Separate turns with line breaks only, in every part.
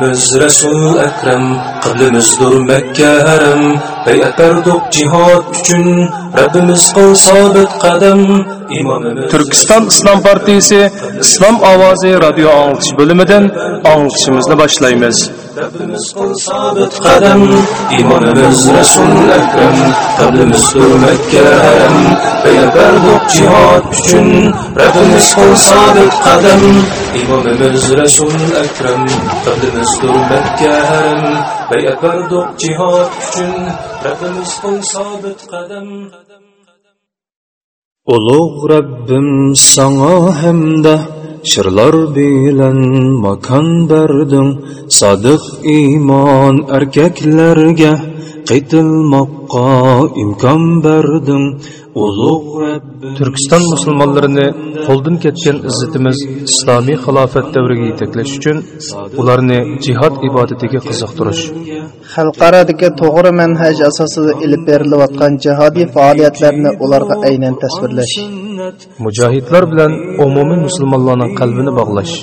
İmamımız Resul Ekrem, kıblimizdir Mekke haram. Beyat berdik cihad üçün, Rabbimiz kıl sabit kadem. İmamımız
Türkistan İslam Partisi İslam Ovozi radio anglitish bo'limidan anglitishimizni boshlaymiz.
Rabbimiz haram. Üçün, Rabbimiz sabit kadem. İmamımız Resul Ekrem, kıblimizdir Mekke haram. Beyat berdik cihad üçün, Rabbimiz kıl sabit qadam. Ulug' Rabbim sango hamda shirlar bilan makon berding sodiq iymon erkaklarga qaytilmoqqa imkon berding ulug' Rabbim
Türkistan musulmonlarini qo'ldan ketgan izzatimiz islomiy xilofat davriga yetaklash uchun ularni jihad ibodatiga qiziqtirish.
xalqaradagi to'g'ri manhaj asosida ilib berilayotgan jihodiy faoliyatlarni ularga aynan tasvirlash
mujohidlar bilan umumiy musulmonlarning qalbini bog'lash.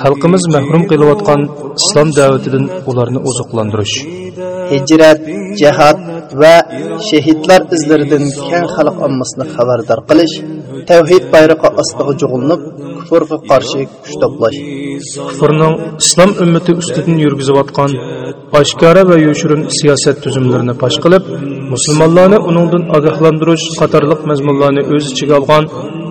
Xalqimiz mahrum qilayotgan islom da'vatidan ularni oziqlantirish.
Hijrat jihad va shahidlar izlaridan keng xalq ommasini xabardor qilish tavhid bayrog'i ostiga jug'inib kufrga qarshi kuch to'plash.
Kufrning islom ummati ustidan yurgizayotgan oshkora va yoshirin siyosat tuzumlarini fosh qilib musulmonlarni uningdan ogohlantirish qatorliq mazmunlarni o'z ichiga olgan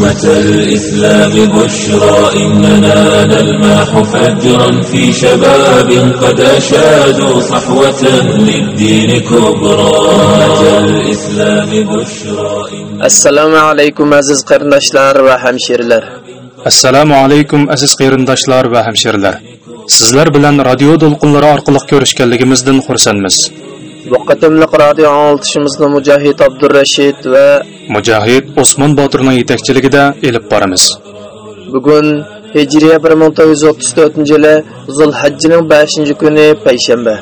أمة الإسلام بشرى إننا نلمح فجرا في شباب قد أشادوا صحوة للدين كبرى أمة الإسلام بشرى إننا
assalomu alaykum aziz qarindoshlar va hamshirlar
assalomu alaykum aziz qarindoshlar va hamshirlar sizlar bilan radio to'lqinlari orqali ko'rishganligimizdan xursandmiz
Bu qatimliq radio anglitishimizni mujohid abdurashid va
mujohid osmon botirning yetakchiligida elib boramiz.
Bugun hijriya 1934 yili zulhajjining 5 kuni payshanba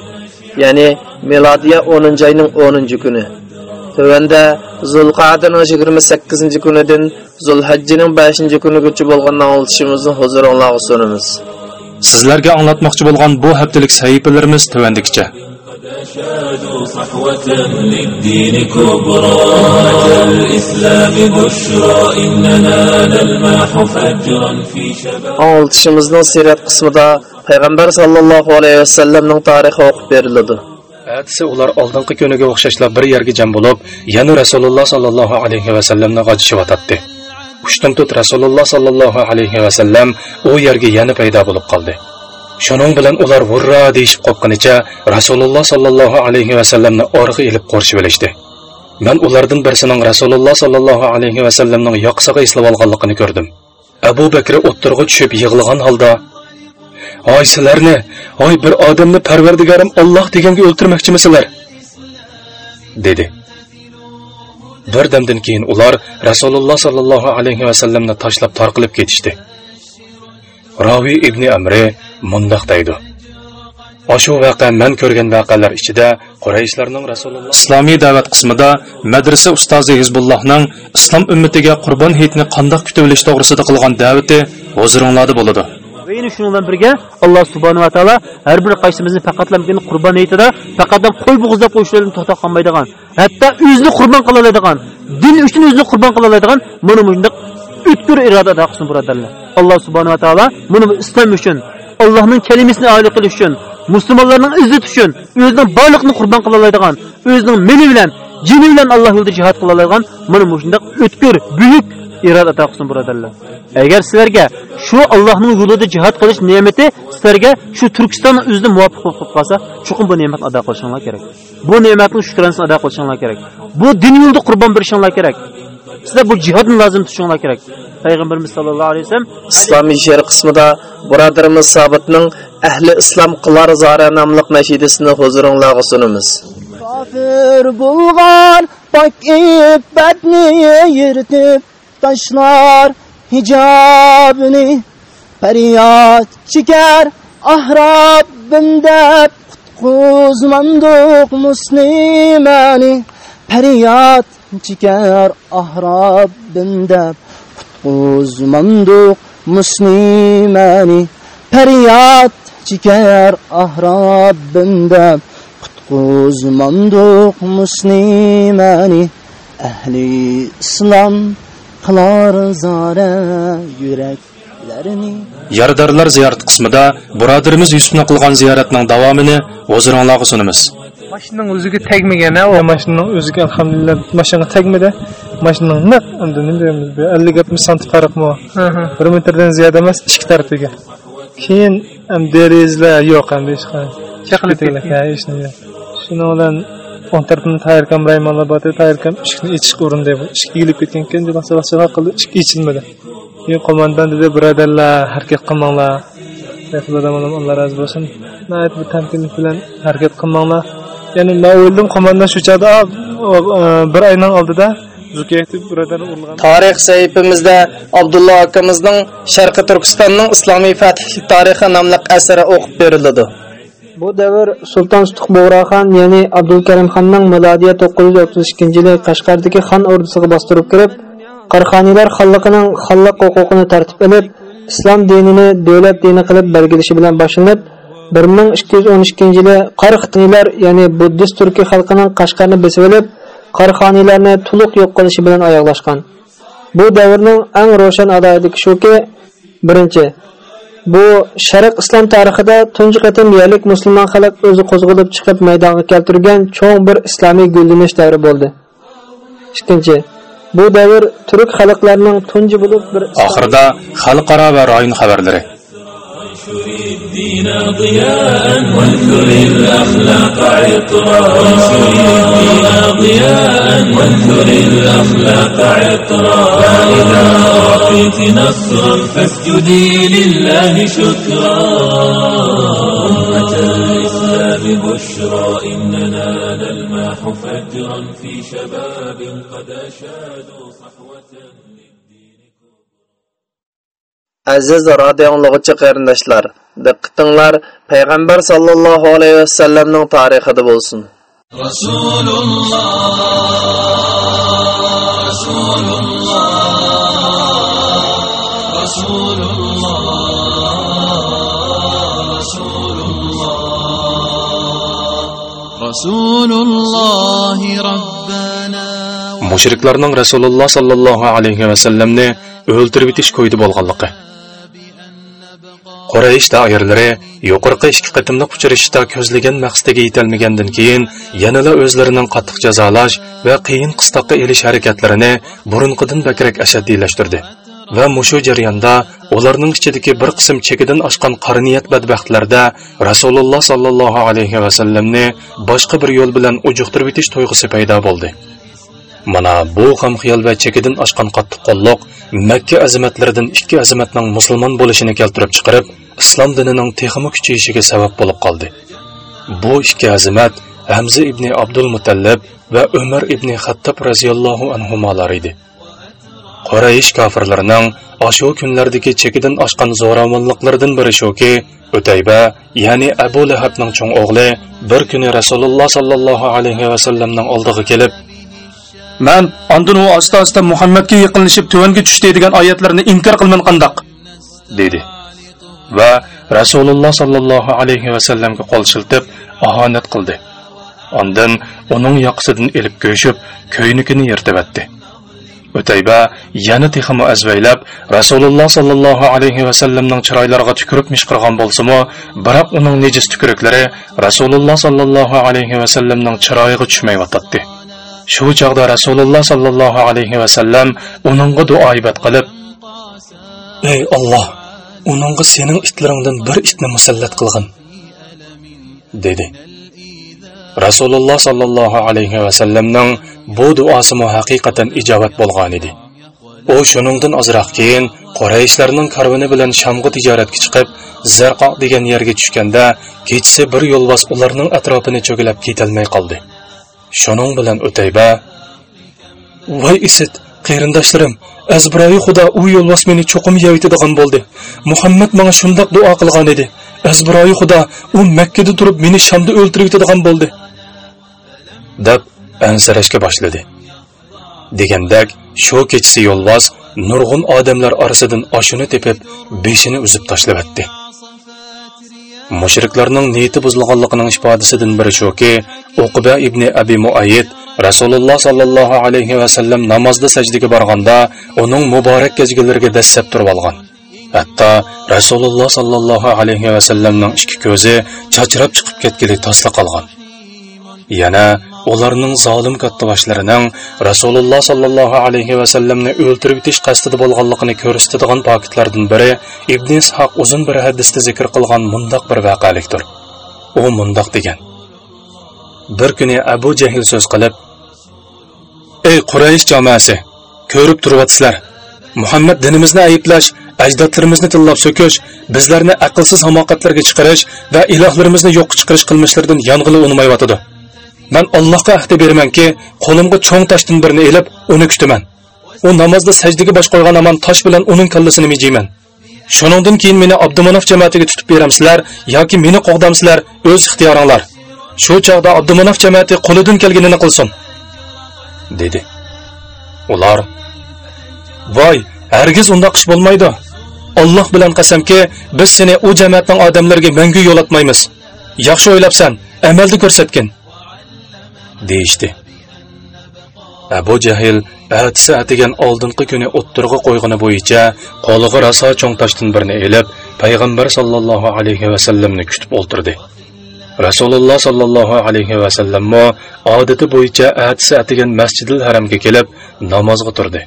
ya'ni milodiya 10 oyning 10 kuni. Tövəndə Zulqa'danın 28 kunidan Zulhajjining 5 kunigacha bo'lgan anglitishimizni huzuringizga sunamiz.
sizlarga anglatmoqchi bo'lgan bu haftalik sahifalarimiz tuvandikicha
أشادوا صحوة للدين كبرى أمة الإسلام بشرى إننا نلمح فجرا في شباب
Anglitishimizning sirat qismida payg'ambar sallallohu alayhi vasallamning tarixi o'qib beriladi.
Әтісі ular oldingi kuniga o'xshashla bir yerga jam bo'lib, yana Rasululloh sallallohu alayhi va sallamni g'ajishib atdi. Ushdan tut Rasululloh sallallohu alayhi va sallam u yerga yana paydo bo'lib qoldi. Shuning bilan ular vurra deyishib qopqanicha Rasululloh sallallohu alayhi va sallamni orqa ilib qo'rshib olishdi. Men ulardan birsining Rasululloh sallallohu alayhi va sallamning eslab islab olganligini ko'rdim. Abu Bakr o'ttirg'i tushib yig'lagan holda hoy sizlarni, hoy bir odamni Parvardigorim Alloh deganga o'ltirmoqchimisizlar? dedi. Bir damdan keyin ular Rasululloh sallallohu alayhi va sallamni tashlab tarqilib ketishdi. Ravi ibn Amri mundaq deydi. Oshu vaqa men ko'rgan vaqalar ichida Qurayshlarning Rasululloh Islomiy da'vat qismida madrasa ustozi Hizbullohning islom ummatiga qurbon hayitini qandoq kutib olish to'g'risida qilgan da'vati huzuringlarda bo'ladi.
Ve yine şununla birge Allah subhanahu wa ta'ala her bir kaçtığımızın fakatlamakini kurban eytide fakatdan kol buğuzlap koyuşlarını tohta kalmaydıgan. Hatta üzlü kurban kılalaydıgan. Din üçün üzlü kurban kılalaydıgan. Bunu müşünde ütkür irade dağısın buradarlar. Allah subhanahu wa ta'ala bunu İslam üçün Allah'ın kalimasini âli qilish üçün musulmonlarning izzati uchun o'zining borliqni qurbon qila oladigan o'zining mili bilan jini bilan alloh yo'lida jihod qila oladigan mana shunday o'tkir buyuk iroda ato qilsin birodarlar. Agar sizlarga shu allohning yo'lida jihod qilish ne'mati sizlarga shu turkiston o'zida muvofiq bo'lib qolsa chuqur bu ne'matni ado qilishinglar kerak. Bu ne'matni shukranisini ado qilishinglar kerak. Bu din yo'lida qurbon berishinglar kerak. Sizlar bu jihodni lozim tutishinglar kerak. Payg'ambarimiz sallallohu alayhi vasallam
islomiy she'r qismida birodarimiz sobitning ahli islom qilar zora nomli nashidasini huzuringlarga sunamiz.
Kafir bulgar bak iffetni yırtıp taşlar hicabını Feryat çeker ah Rabbim dep kuzmandık muslimani. Feryat çeker ah Rabbim dep kuzmandık muslimani. Feryat çeker ah Rabbim dep Uzmandık muslimani. Ahli islom qilar zora yurak
Yardarlar ziyorat qismida birodarimiz Yusufni qilgan ziyoratning davomini huzuringlarga sunamiz.
Mashinaning o'ziga tegmagan o mashinaning o'ziga alhamdulillah mashinaga tegmadi. Mashinaning naq endi nima deymiz bu 50-60 sant farqmi? 1 metrdan ziyod emas, ikki tarafiga. Keyin ham derizlar yo'q ham hech qanday. Shuni bilan o'ng tarafini tayyorkam Raymonlar botib tayyorkam eshikni ichish o'rinda. Eshik egilib ketgan ekan, juda qildi, eshik ichilmadi. Keyin qo'mondan dedi, birodarlar, harakat qilmanglar. Alloh rozi bo'lsin. Tamkinlik bilan harakat qilmanglar. Ya'ni men o'yladim qo'mondan shu chog'da bir oydan oldida.
Tarix sahifamizda abdulloh akamizning sharqi turkistonning islomiy fathlik tarixi nomli asari o'qib beriladi.
Bu davr Sulton Sutuq Bo'g'roxon, ya'ni Abdulkarim xonning milodiya 932-yili Qashqardagi xon ordisiga bostirib kirib, Qarxoniylar xonligining xonlik huquqini tartib olib, islom dinini davlat dini qilib belgilashi bilan boshlanib, 1212-yili Qarxoniylar, ya'ni buddist turkiy xalqining Qashqarni besib olib, Qarxoniylarni to'liq yo'q qilishi bilan oyoqlashgan. Bu davrning eng ro'shan adoyati shuki, birinchi Bu Sharq islom tarixida tunji qatim yerlik musulmon xalq o'zi qo'zg'alib chiqib maydonga keltirgan cho'ng bir islomiy gullanish davri bo'ldi. Ikkinchi, bu davr turk xalqlarining tunji bo'lib bir
Oxirida xalqaro va rayon xabarlari.
الدين ضياء وانثر الأخلاق عطرا وانشر الدين ضياء وانثر الأخلاق عطرا فإذا أعطيت نصرا فاسجدي لله شكرا. بشرى إننا نلمح فجرا في شباب قد أشادوا
aziz radioanglag'uchi qarindoshlar diqqatinglar payg'ambar sollallohu alayhi vasallamning tarixida bo'lsin.
Rasululloh rasululloh rasululloh rasululloh rasululloh robbana
mushriklarning rasululloh sollallohu alayhi vasallamni o'ldirib o'tish ko'ydi bo'lganligi. Quraysh doiralari yuqorqi ikki qitimliq uchrashishda ko'zlagan maqsadiga yetolmagandan keyin yanada o'zlarining qattiq jazolash va qiyin qistoqqa elish harakatlarini burunqidan bakrak ashaddiylashtirdi. Va mushu jarayonda ularning ichidagi bir qism chekidan oshgan qariniyat badbaxtlarda rasululloh sollallohu alayhi vasallamni boshqa bir yo'l bilan ujuqtirib yetish tuyg'usi paydo bo'ldi. Mana bu ham xiyol va chekidan oshgan qattiq qo'lliq Makka azimatlaridan ikki azimatning musulmon bo'lishini keltirib chiqarib, islom dinining texmi kuchayishiga sabab bo'lib qoldi. Bu ikki azimat Hamza ibn Abdul Mutallab va Umar ibn Xattob radhiyallohu anhumolar edi. Quraysh kofirlarining ashu kunlardagi chekidan oshgan zo'ravonliklaridan biri shuki, O'tayba, ya'ni Abu Lahabning cho'ng o'g'li bir kuni Rasululloh sallallohu alayhi va sallamning oldiga kelib, man ondan u asta asta muhammadga yaqinlashib tuvanga tushdi degan oyatlarni inkor qilman qandoq dedi va rasululloh sollallohu alayhi vasallamga qo'l shiltib ahonat qildi. Ondan uning yoqsidan ilib ko'yishib ko'ynikini yirtibatdi O'tayba yana texmi azvaylab Rasululloh sallallohu alayhi va sallamning chiroylariga tukirib mishqirgan bo'lsa-mu, biroq uning nejis tukiriklari Rasululloh sallallohu alayhi ва sallamning chiroyiga tushmay yotdi. Shu chog'da Rasululloh sollallohu alayhi vasallam uningga duoibat qilib: "Ey olloh uningga sening itlaringdan bir itni musallat qilgin." dedi. Rasululloh sollallohu alayhi vasallamning bu duosi mu haqiqatan ijobat bo'lgan edi. U shuningdan ozroq keyin qorayishlarning karvini bilan shamg'i tijoratga chiqib, Zarqo degan yerga tushganda, kechasi bir yo'lbos ularning atrofini cho'kilab ketolmay qoldi. Shuning bilan O'tayba: "Voy isit, qarindoshlarim, Azbroyi Xudo u yo'lbos meni cho'qim yeyitadigan bo'ldi. Muhammad menga shundoq duo qilgan edi. Azbroyi Xudo u Makkada turib meni Shamda o'ltirib bo'ldi." deb ansirashga boshladi. degandak shu kechasi yo'lbos nurg'un odamlar orasidan oshini tepib, beshini uzib tashlabatdi Mushriklarning niyati buzilganligining ifodasidan biri shuki, Uqba ibn Abi Muayyid Rasululloh sallallohu alayhi va sallam namozda sajdaga borganda, uning muborak gajgalariga dassab turib olgan. Hatto Rasululloh sallallohu alayhi va sallamning ikki ko'zi chachrab chiqib ketgili tasla qolgan. Yana ularning zolim kattaboshlarining Rasululloh sallallohu alayhi va sallamni o'ldirib itish qasdida bo'lganligini ko'rsatadigan pokitlardan biri Ibn Ishoq uzun bir hadisda zikr qilgan mundoq bir voqealikdir. U mundoq degan: Bir kuni Abu Jahl so'z qilib: "Ey Quraysh jamoasi, ko'rib turibsizlar, Muhammad dinimizni ayblash ajdodlarimizni tillab so'kish, bizlarni aqlsiz hamoqatlarga chiqarish va ilohlarimizni yo'qqa chiqarish qilmishlaridan yong'ili unmayotidi. Man Allohga ahd beramanki, qo'limga cho'ng toshdan birini elib, uni kutaman. U namozda sajdaga bosh qo'ygan аман tosh bilan uning kallasini mijiyman. Shuningdan keyin meni Abdumanaf jamoatiga tutib beramsizlar yoki meni qo'g'damsizlar, o'z ixtiyoringlar. Shu chog'da Abdumanaf jamoati qo'lidan kelganini qilsin." dedi. Ular: "Voy, hargiz ундай qish bo'lmaydi. Alloh bilan qasamki, biz seni u jamoatning odamlariga mangu yo'latmaymiz. Yaxshi o'ylabsan, amalda ko'rsatgin." Deyishdi. Abu Jahl atisi atigan oldingi kuni o'ttirg'i qo'yg'ini bo'yicha qo'liga raso cho'ng toshdan birini elib, payg'ambar sallallohu alayhi va sallamni kutib o'ltirdi. Rasululloh sallallohu alayhi vasallammi odati bo'yicha atisi atigan Masjidil Haramga kelib namozga turdi.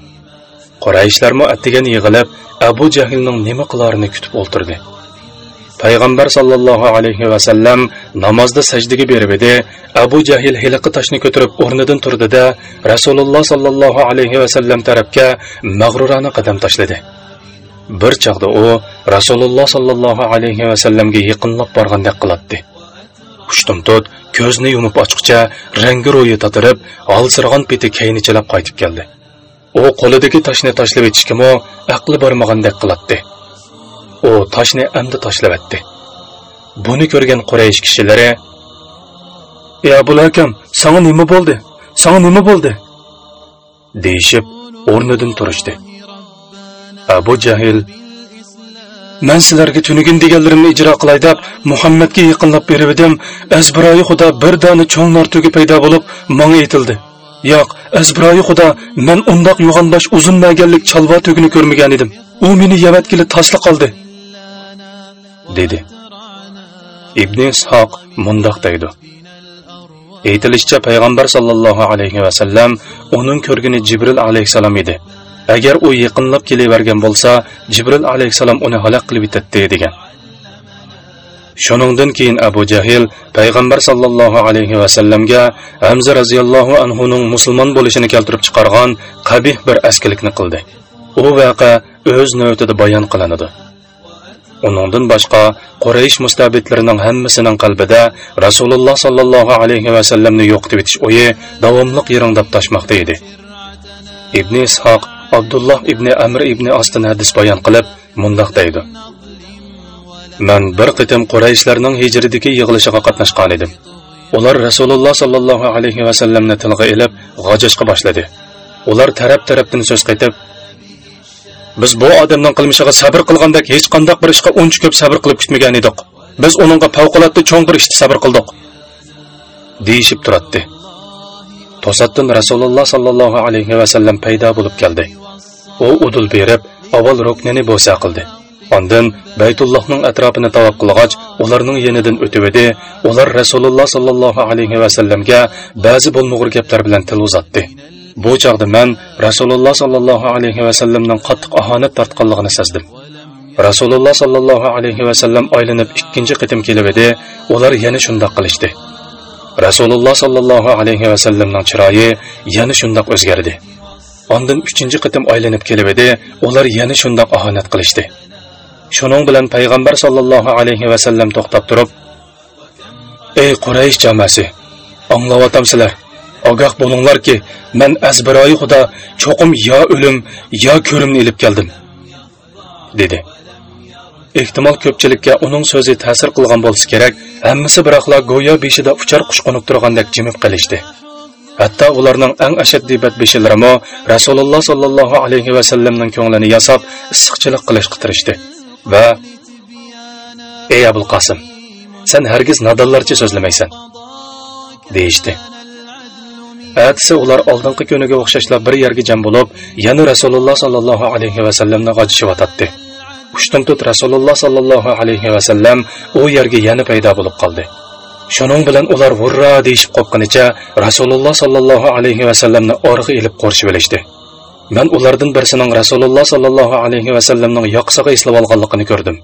Qurayshlarmo atigan yig'ilib Abu Jahlning nima qilarini kutib o'ltirdi. Payg'ambar sollallohu alayhi vasallam namozda sajdaga berib edi. Abu jahil hiliqi toshni ko'tarib o'rnidan turdida rasululloh sollallohu alayhi vasallam tarafga mag'rurona qadam tashladi. Bir chog'da u rasululloh sollallohu alayhi vasallamga yaqinlab borgandek qiladi hushtumtut ko'zni yumib ochqicha rangi ro'yi tatirib olsirg'on peti kaynichilab qaytib keldi. U qo'lidagi toshni tashlab etishgami aqli bormagandek qiladi u toshni endi tashlavatdi buni ko'rgan quraysh kishilari ey abul akam sanga nima bo'ldi? Sanga nima bo'ldi? deyishib o'rnidan turishdi. Abu jahil man sizlarga tunugin deganlarimni ijro qilay deb muhammadga yaqinlab berib edim. Azbiroyi xudo bir dona cho'ng nortugi paydo bo'lib manga aytildi yo'q azbiroyi xudo man undoq yo'g'onbosh uzun maganlik chalvo tugini ko'rmagan edim. U meni yavatgili tashla qoldi dedi. Ibn ishoq mundoq deydi. Aytilishicha payg'ambar sollallohu alayhi vasallam uning ko'rgani jibril alayhissalom edi. Agar u yaqinlab kelavergan bo'lsa jibril alayhissalom uni halok qilib yetadi degan. Shuningdan keyin abu jahl payg'ambar sollallohu alayhi vasallamga hamza roziyallohu anhuning musulmon bo'lishini keltirib chiqargan qabih bir askilikni qildi. U vaqa o'z navbatida bayon qilinadi. Onundan boshqa Quraysh mustabidlarining hammasining qalbida Rasululloh sallallohu alayhi va sallamni yo'qitib etish o'yi davomliq yiringdab tashmoqda edi. Ibn Ishoq Abdulloh ibn Amr ibn Ostin hadis bayon qilib, mundaq deydi. Men bir qitim Qurayshlarning hijridagi yig'ilishiga qatnashgan edim. Ular Rasululloh sallallohu alayhi va sallamni tilga ilib, g'ojishga boshladi. Ular taraf-tarafdan so'z qaytib, biz bu odamning qilmishiga sabr qilgandek hech qanday bir ishga uncha ko'p sabr qilib kutmagan edik. Biz uningga favqulodda cho'ng bir ishni sabr qildik. Deyishib turadi to'satdan rasululloh sollallohu alayhi vasallam paydo bo'lib keldi. U udul berib avval ruknini bo'sa qildi. Ondan Baytullohning atrofini tavob qilgach, ularning yenidan o'tib edi. Ular Rasululloh sallallohu alayhi va sallamga ba'zi bo'lmag'ur gaplar bilan til uzatdi. Bu chog'da men Rasululloh sallallohu alayhi va qattiq ahonat tortganligini sezdim. Rasululloh sallallohu alayhi va sallam aylanib ikkinchi qitim kelib edi. Ular yana shundoq qilishdi. Rasululloh sallallohu alayhi va sallamning chiroyi yana shundoq o'zgardi. Ondan uchinchi qitim aylanib kelib edi. Ular yana shundoq ahonat qilishdi. Shuning bilan payg'ambar sollallohu alayhi va sallam to'xtab turib, "Ey Quraysh jamoasi, anglayotamsizlar? Ogoh bo'linglarki, men azbiroyi xudo cho'qim yo o'lim, yo ko'rimni ilib keldim." dedi. Ehtimol ko'pchilikka uning so'zi ta'sir qilgan bo'lsa kerak, hammasi biroqla go'yo beshida uchar qush qo'nib turgandek jimib qilishdi. Hatto ularning eng ashaddiy badbeshilarimi Rasululloh sallallohu alayhi va sallamning ko'nglini yasab, issiqchilik qilishga tirishdi. va ey abul qosim sen hargiz nadallarcha so'zlamaysan deyishdi Әтісі олар алдыңғы күніге оқшашла бір ерге жән болып, яны Расулуллах салаллаху алейхи вәсәлемні ғачышып ататты. Үштін тұт Расулуллах салаллаху алейхи вәсәлем о ерге яны пайда болып қалды. Шоның білін олар вұрра дейшіп қопқыныча Расулуллах салаллаху алейхи вәсәлемні орғы еліп қоршып елешті. Мен олардың бірсінің Расулуллах салаллаху алейхи вәсәлемнің яқсығы ислап алғанлығын көрдім.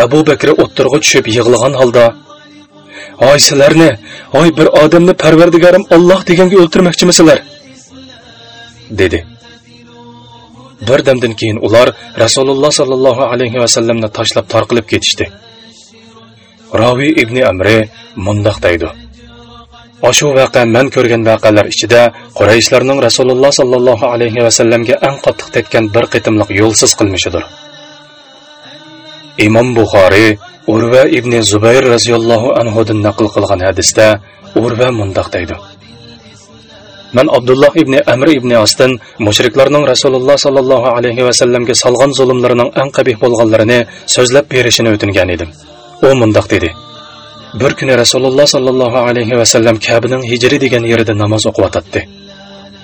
Әбу Бәкір отырғы түшіп, йығылған халда hoy sizlarni hoy bir odamni parvardigorim Alloh deganga o'ltirmoqchimisizlar dedi. Bir damdan keyin ular rasululloh sallallohu alayhi vasallamni tashlab tarqilib ketishdi. Ravi ibn amri mundoq deydi. Oshu vaqa men ko'rgan vaqalar ichida Qurayshlarning Rasululloh sallallohu alayhi va sallamga eng qattiq tekkan bir qitimliq yo'lsiz qilmishidir. Imom Buxoriy Urva ibn Zubayr roziyallohu anhu dan naql qilgan hadisda Urva mundoq deydi. Men Abdulloh ibn Amr ibn osdan mushriklarning Rasululloh sallallohu alayhi va sallamga salgan zulmlarining eng qabih bo'lganlarini so'zlab berishini o'tingan edim. U mundoq dedi: bir kuni rasululloh sollallohu alayhi vasallam kabining hijri degan yerida namoz o'qiyotdi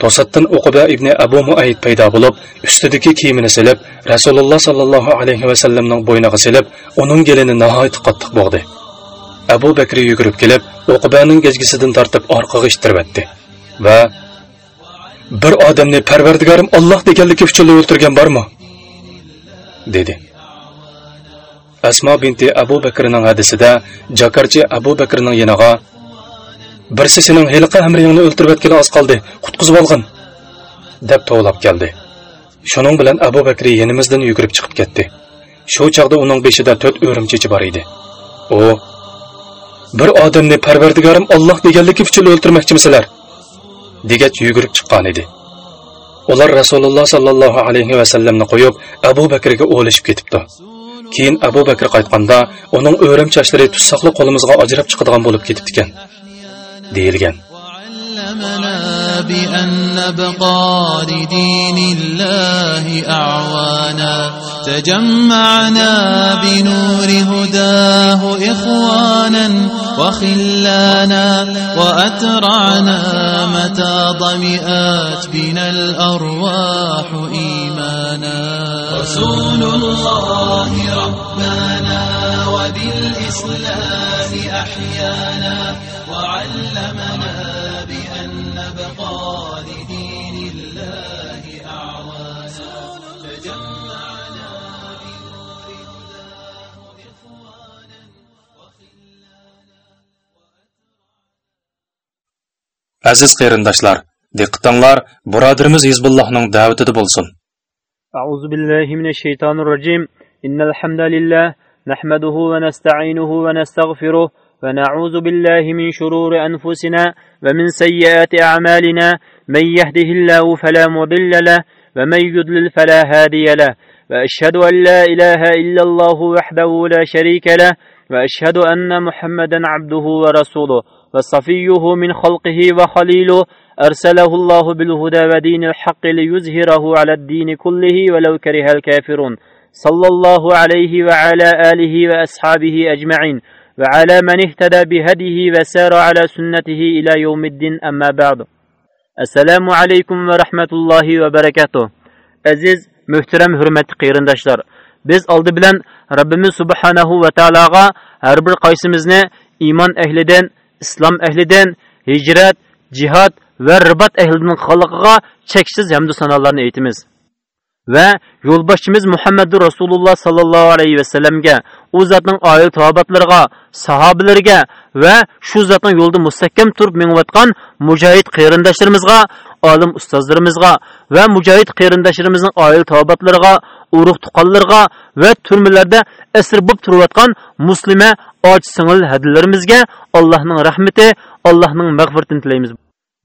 to'satdan uquba ibn abu muayid paydo bo'lib ustidagi kiyimini silib rasululloh sollallohu alayhi vasallamning bo'yniga silib uning gelini nihoyat qattiq bo'g'di. Abu bakr yugurib kelib uqubaning gajgisidan tortib orqaga ishtirvatdi va bir odamni parvardigorim olloh deganligi uchun o'ltirgan bormi? dedi. Asmo binti abu bakrning hadisida jakarchi abu bakrning yeniga birisi sening heliqi amringni o'ltirib o'tgani oz qoldi qutqizib olgin deb tovlab keldi. Shuning bilan abu bakri yenimizdan yugurib chiqib ketdi. Shu chog'da uning beshida to'rt o'rimchichi bor edi. U bir odamni parvardigorim olloh deganligi uchun o'ltirmoqchimisizlar degach yugurib chiqqan edi. Ular rasululloh sollallohu alayhi vasallamni qo'yib abu bakrga o'lishib ketibdi. Keyin abu bakr qaytganda uning o'rim tussoqli qo'limizga ajrab chiqadigan bo'lib ketibdi ekan deyilgan.
بأن نبقى لدين الله أعوانا. تجمعنا بنور هداه إخوانا وخلانا وأترعنا متى ضمئات بنا الأرواح إيمانا. رسول الله ربنا وبالإسلام أحيانا وعلمنا بأن نبقى لدين الله أعوانا تجمعنا بنور هداه إخوانا
aziz qarindoshlar diqqatinglar birodarimiz hizbullohning da'vatida bo'lsin
أعوذ بالله من الشيطان الرجيم إن الحمد لله نحمده ونستعينه ونستغفره ونعوذ بالله من شرور أنفسنا ومن سيئات أعمالنا. من يهده الله فلا مضل له ومن يضلل فلا هادي له. وأشهد أن لا إله إلا الله وحده لا شريك له. وأشهد أن محمدا عبده ورسوله. وصفيه من خلقه وخليله. أرسله الله بالهدى ودين الحق ليظهره على الدين كله ولو كره الكافرون. صلى الله عليه وعلى آله وأصحابه أجمعين وعلى من اهتدى بهديه وسار على سنته إلى يوم الدين أما بعد assalomu alaykum va rahmatullohi va barakatuh aziz muhtaram hurmatli qarindoshlar biz oldi bilan robbimiz subhanahu va taologa har bir qaysimizni iymon ahlidan islom ahlidan hijrat jihod va ribat ahlining xalqiga cheksiz hamdu sanolarni aytamiz Va yo'lboshchimiz muhammadu rasululloh sollallohu alayhi vasallamga u zotning oil tobatlariga sahobalarga va shu zotning yo'lida mustahkam turib mengayotgan mujohid qarindoshlarimizga olim ustozlarimizga va mujohid qarindoshlarimizning oil tobatlariga urug' tuqqanlarga va turmalarda asir bo'lib turayotgan muslima och singil hadillarimizga allohning rahmati allohning mag'firatini tilaymiz.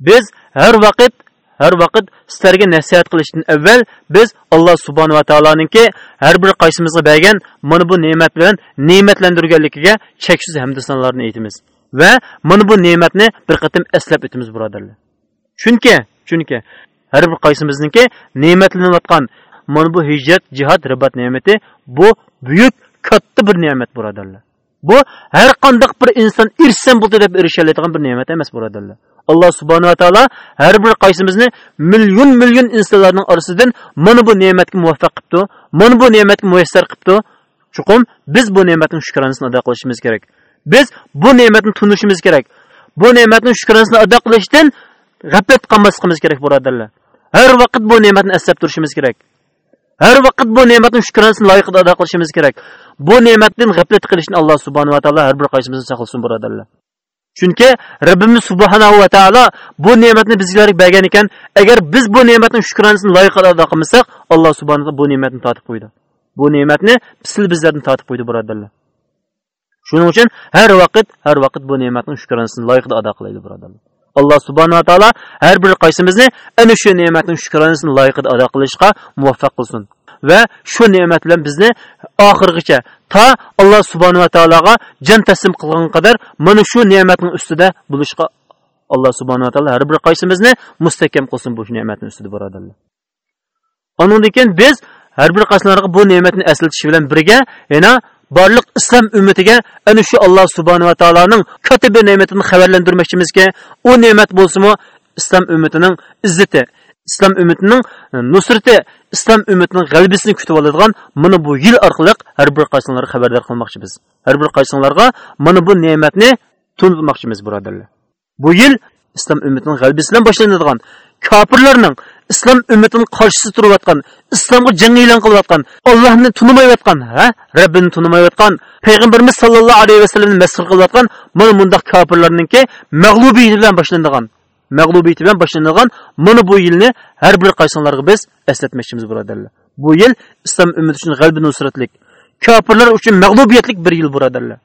Biz har vaqt har vaqt sizlarga nasihat qilishdan avval biz alloh subhanava taoloninki har bir qaysimizga bergan mana bu ne'mat bilan ne'matlantirganligiga cheksiz hamdu aytamiz. Va mana bu ne'matni bir qatim eslab o'tamiz birodarlar. Chunki chunki har bir qaysimizniki ne'matlanayotgan mana bu hijrat jihod ribat ne'mati bu buyuk katta bir ne'mat birodarlar. Bu har qanday bir inson irsan bo'ldi deb erisha oladigan bir ne'mat emas birodarlar alloh subhanava taolo har bir qaysimizni million million insonlarning orasidan mana bu ne'matga muvaffaq qilibdi mana bu ne'matga muyassar qilibdi. Chuqum biz bu ne'matning shukronasini ado qilishimiz kerak. Biz bu ne'matni tunishimiz kerak. Bu ne'matning shukronasini ado qilishdan g'aflat qilmasligimiz kerak birodarlar har vaqt bu ne'matni eslab turishimiz kerak. Har vaqt bu ne'matning shukronasini loyiqida ado qilishimiz kerak. Bu ne'matdan g'aflat qilishni alloh subhanava taolo har bir qaysimizni saqlasin birodarlar. Chunki robbimiz subhanahu va taolo bu ne'matni bizlarga bergan ekan. Agar biz bu ne'matning shukronasini loyiqida ado qilmasak alloh subhanahu bu ne'matni totib qo'ydi. Bu ne'matni sil bizlardan totib qo'ydi birodarlar. Shuning uchun har vaqt har vaqt bu ne'matning shukronasini loyiqida ado qilaylik birodarlar. Alloh subhanava taolo har bir qaysimizni ana shu ne'matning shukronasini loyiqida ado qilishga muvaffaq qilsin. Va shu ne'mat bilan bizni oxirgicha to alloh subhanava taologa jon taslim qilgan qadar mana shu ne'matning ustida bo'lishga alloh subhanava taolo har bir qaysimizni mustahkam qilsin bu ne'matning ustida birodarlar. Undan keyin biz har bir qaysilarga bu ne'matni eslatish bilan birga yana barliq islom ummatiga ana shu alloh subhanava taoloning katta bir ne'matini xabarlantirmoqchimizki u ne'mat bo'lsinmi islom ummatining izzati islom ummatining nusrati islom ummatining g'alabasini kutib oladigan mana bu yil orqali har bir qaysilarga xabardor qilmoqchimiz. Har bir qaysilarga mana bu ne'matni tunutmoqchimiz birodarlar. Bu yil islom ummatining g'alabasi boshlanadigan kofirlarning islom ummatini qarshisida turayotgan islomga jang e'lon qilayotgan allohni tunimayotgan ha? Rabbini tunimayotgan payg'ambarimiz sallallohu alayhi vasallamni masxir qilayotgan mana bundoq kofirlarninki mag'lubiyati bilan boshlanadigan mag'lubiyati bilan boshlangan mana bu yilni har bir qaysinlarga biz eslatmoqchimiz birodarlar. Bu yil islom ummati uchun g'albi nusratlik kofirlar uchun mag'lubiyatlik bir yil birodarlar.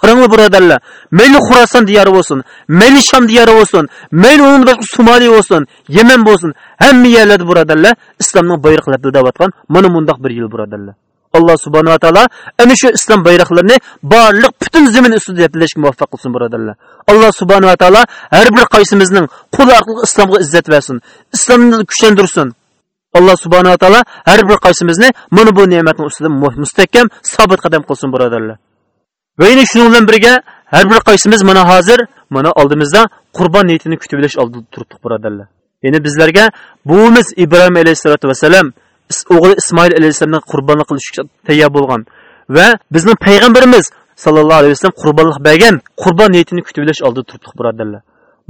Qaranglar birodarlar mayli xurason diyori bo'lsin mayli sham diyori bo'lsin mayli undan boshqa somaliya bo'lsin yaman bo'lsin hamma yerlarda birodarlar islomning bayroqlari dildayotgan mana bundoq bir yil birodarlar. Alloh subhanava taolo ana shu islom bayroqlarini barliq butun zamin ustida yetilishga muvaffaq qilsin birodarlar. Alloh subhanahu va taolo har bir qaysimizning qul orqali islomga izzat bersin islomni kuchlantirsin. Alloh subhanahu va taolo har bir qaysimizni mana bu ne'matning ustida mustahkam sobit qadam qilsin birodarlar. Va yana shuning bilan birga har bir qaysimiz mana hozir mana oldimizda qurbon niyatini kutib olish oldida turibdik birodarlar. Ya'ni bizlarga buvimiz ibrohim alayhissalotu vassalam o'g'li ismoil alayhissalomni qurbonlik qilishga tayyor bo'lgan va bizning payg'ambarimiz sallallohu alayhi vasallam qurbonlik bergan qurbon niyatini kutib olish oldida turibdi birodarlar.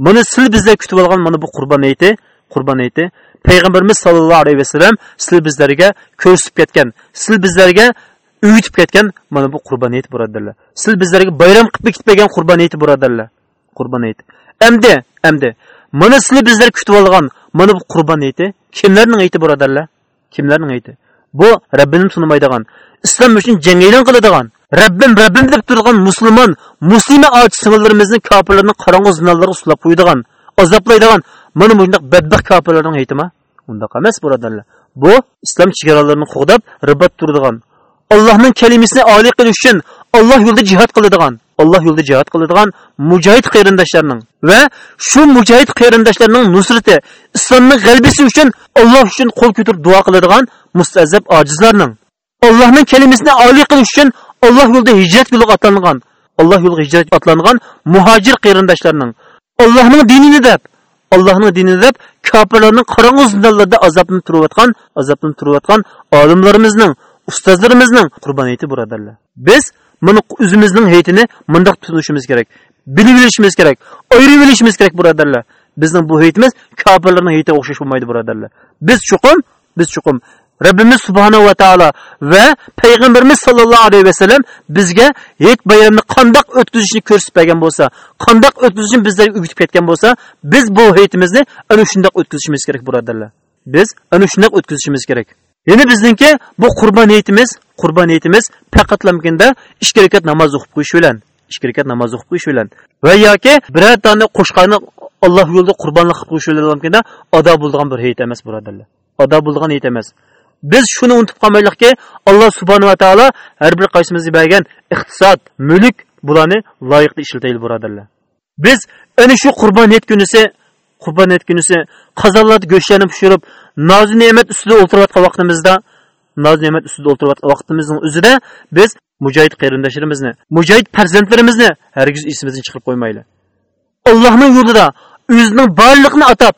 Buni sil bizlar kutib olgan mana bu qurbon niyati qurbon niyati payg'ambarimiz sallallohu alayhi vasallam sil bizlarga ko'rsatib ketgan sil bizlarga uyutib ketgan mana bu qurboniyat birodarlar. Siz bizlarga bayram qilib ketib qurbon qurboniyat birodarlar. Qurboniyat endi endi mana sizlar bizlar kutib olgan mana bu qurboniyati kimlarning niyati birodarlar? Kimlarning ayti? Bu rabbini tunimaydigan islom uchun jang e'lon qiladigan rabbim rabbim deb turgan musulmon muslima ochi singillarimizni kofirlarni qorong'u zinallarga uslab qo'yadigan azoblaydigan mana bundoq badbaxt kofirlarning aytimi? Undaq emas birodarlar. Bu islom chegaralarini qo'g'dab ribat turadigan Allohning kalimasini oliy qilish uchun Alloh yo'lida jihad qiladigan, Alloh yo'lida jihad qiladigan mujohid qarindoshlarning va shu mujohid qarindoshlarning nusrati, islomning g'alabasi uchun Alloh uchun qo'l ko'tarib duo qiladigan mustazzab ojizlarning Allohning kalimasini oliy qilish uchun Alloh yo'lida hijrat yo'liga otlangan, Alloh yo'liga hijrat otlangan muhojir qarindoshlarning Allohning dinini deb Allohning dinini deb kofirlarning qorong'u zindonlarida azoblanib turayotgan, azoblanib turayotgan olimlarimizning, ustozlarimizning qurboniyati birodarlar. Biz buni o'zimizning heytini mundoq tunishimiz kerak. Bilib olishimiz kerak, ayirib olishimiz kerak birodarlar. Bizning bu heytimiz kofirlarning hayitiga o'xshash bo'lmaydi birodarlar. Biz chuqum, biz chuqum Rabbimiz subhanahu va taolo va payg'ambarimiz sollallohu alayhi vasallam bizga hech bayramni qandoq o'tkazishni ko'rsatib bergan bo'lsa, qandoq o'tkazishni bizlarga o'rgatib ketgan bo'lsa, biz bu hayitimizni ana shundoq o'tkazishimiz kerak, birodarlar. Biz ana shundoq o'tkazishimiz kerak. Yana bizningki bu qurban hayitimiz, qurban hayitimiz faqatlamganda ikki rakat namoz o'qib qo'yish bilan, ikki rakat namoz o'qib qo'yish bilan va yoki biror dona qo'shqani Alloh yo'lida qurbonlik qilib qo'yish bilan ado bo'lgan bir hayit emas, birodarlar. Ado bo'lgan hayit emas. biz shuni unutib qolmaylikki alloh subhanahu va taolo har bir qaysimizga bergan iqtisod mulk bularni loyiqli ishlataylik birodarlar biz ana shu qurbon et kunisi qurbon et kunisi qozonlarda go'shtlarni pishirib noz ne'mat ustida o'tirayotgan vaqtimizda noz ne'mat ustida o'tirayotgan vaqtimizning o'zida biz mujohid qarindoshlarimizni mujohid farzandlarimizni hargiz esimizdan chiqarib qo'ymaylik allohning yo'lida o'zining borliqni atab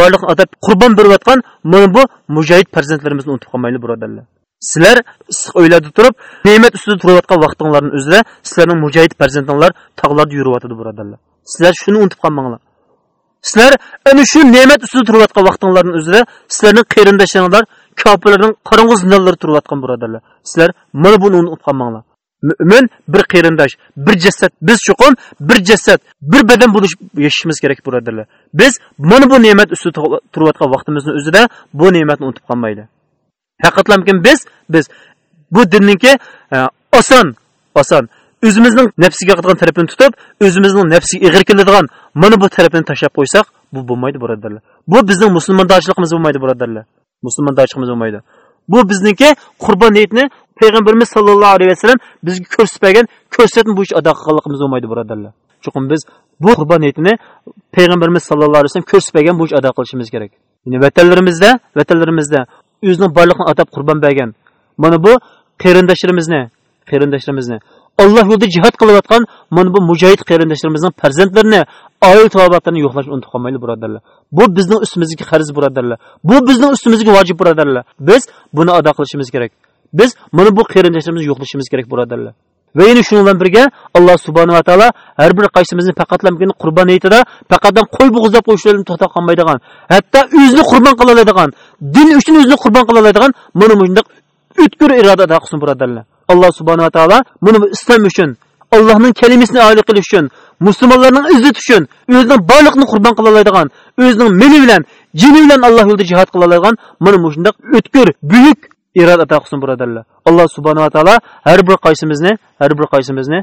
barliqni atab qurbon berayotgan mana bu mujohid farzandlarimizni unutib qolmaylik birodarlar. Sizlar issiq uylarda turib ne'mat ustida turayotgan vaqtinglarni o'zida sizlarning mujohid farzandinglar tog'larda yurib yuriyotadi birodarlar. Sizlar shuni unutib qolmanglar. Sizlar ana shu ne'mat ustida turayotgan vaqtinglarni o'zida sizlarning qarindoshlaringlar kofirlarning qorong'u zindonlarida turayotgan birodarlar. Sizlar mana buni unutib qolmanglar. Mo'min bir qarindosh bir jasad. Biz chuqur bir jasad bir badan bo'lish yashashimiz kerak birodarlar. Biz mana bu ne'mat ustida turayotgan vaqtimizni o'zida bu ne'matni unutib qolmaydi. Haqiqatlamkin biz biz bu dinniki e, oson oson. O'zimizning nafsiga qilgan tarafini tutib o'zimizning nafsiga ig'ir keladigan mana bu tarafini tashlab qo'ysak bu bo'lmaydi birodarlar. Bu bizning musulmondoshligimiz bo'lmaydi birodarlar. Musulmondoshligimiz bo'lmaydi. Bu bizniki qurbon hayitni payg'ambarimiz sollallohu alayhi vasallam bizga ko'rsatib bergan ko'rsatma bo'yicha ado qilganligimiz bo'lmaydi birodarlar. Chuqur biz bu qurbon hayitini payg'ambarimiz sallallohu alayhi vasallam ko'rsatib bergan bo'yicha ado qilishimiz kerak. Ya'ni vatanlarimizda vatanlarimizda o'zini borliqni atab qurbon bergan mana bu qarindoshlarimizni qarindoshlarimizni alloh yo'lida jihod qilayotgan mana bu mujohid qarindoshlarimizning farzandlarini oila tobatlarini yo'qlashni unutib qolmaylik birodarlar. Bu bizning ustimizga qarz birodarlar. Bu bizning ustimizga vojib birodarlar. Biz buni ado qilishimiz kerak. Biz mana bu qarindoshlarimizni yo'qlashimiz kerak birodarlar. Va yana shu bilan birga alloh subhanava taolo har bir qaysimizni faqatlamgina qurbon hayitida faqatdan qo'y bo'g'izlab qo'yishlarni to'xtab qolmaydigan hatto o'zini qurbon qila oladigan din uchun o'zini qurbon qila oladigan mana bundoq o'tkir iroda ado qilsin birodarlar. Alloh subhanava taolo buni islom uchun allohning kalimasini oliy qilish uchun musulmonlarning izzati uchun o'zining borliqni qurbon qila oladigan o'zining mili bilan jini bilan alloh yo'lida jihod qila oladigan mana shundoq o'tkir buyuk iroda ato qilsin birodarlar. Alloh subhanava taolo har bir qaysimizni har bir qaysimizni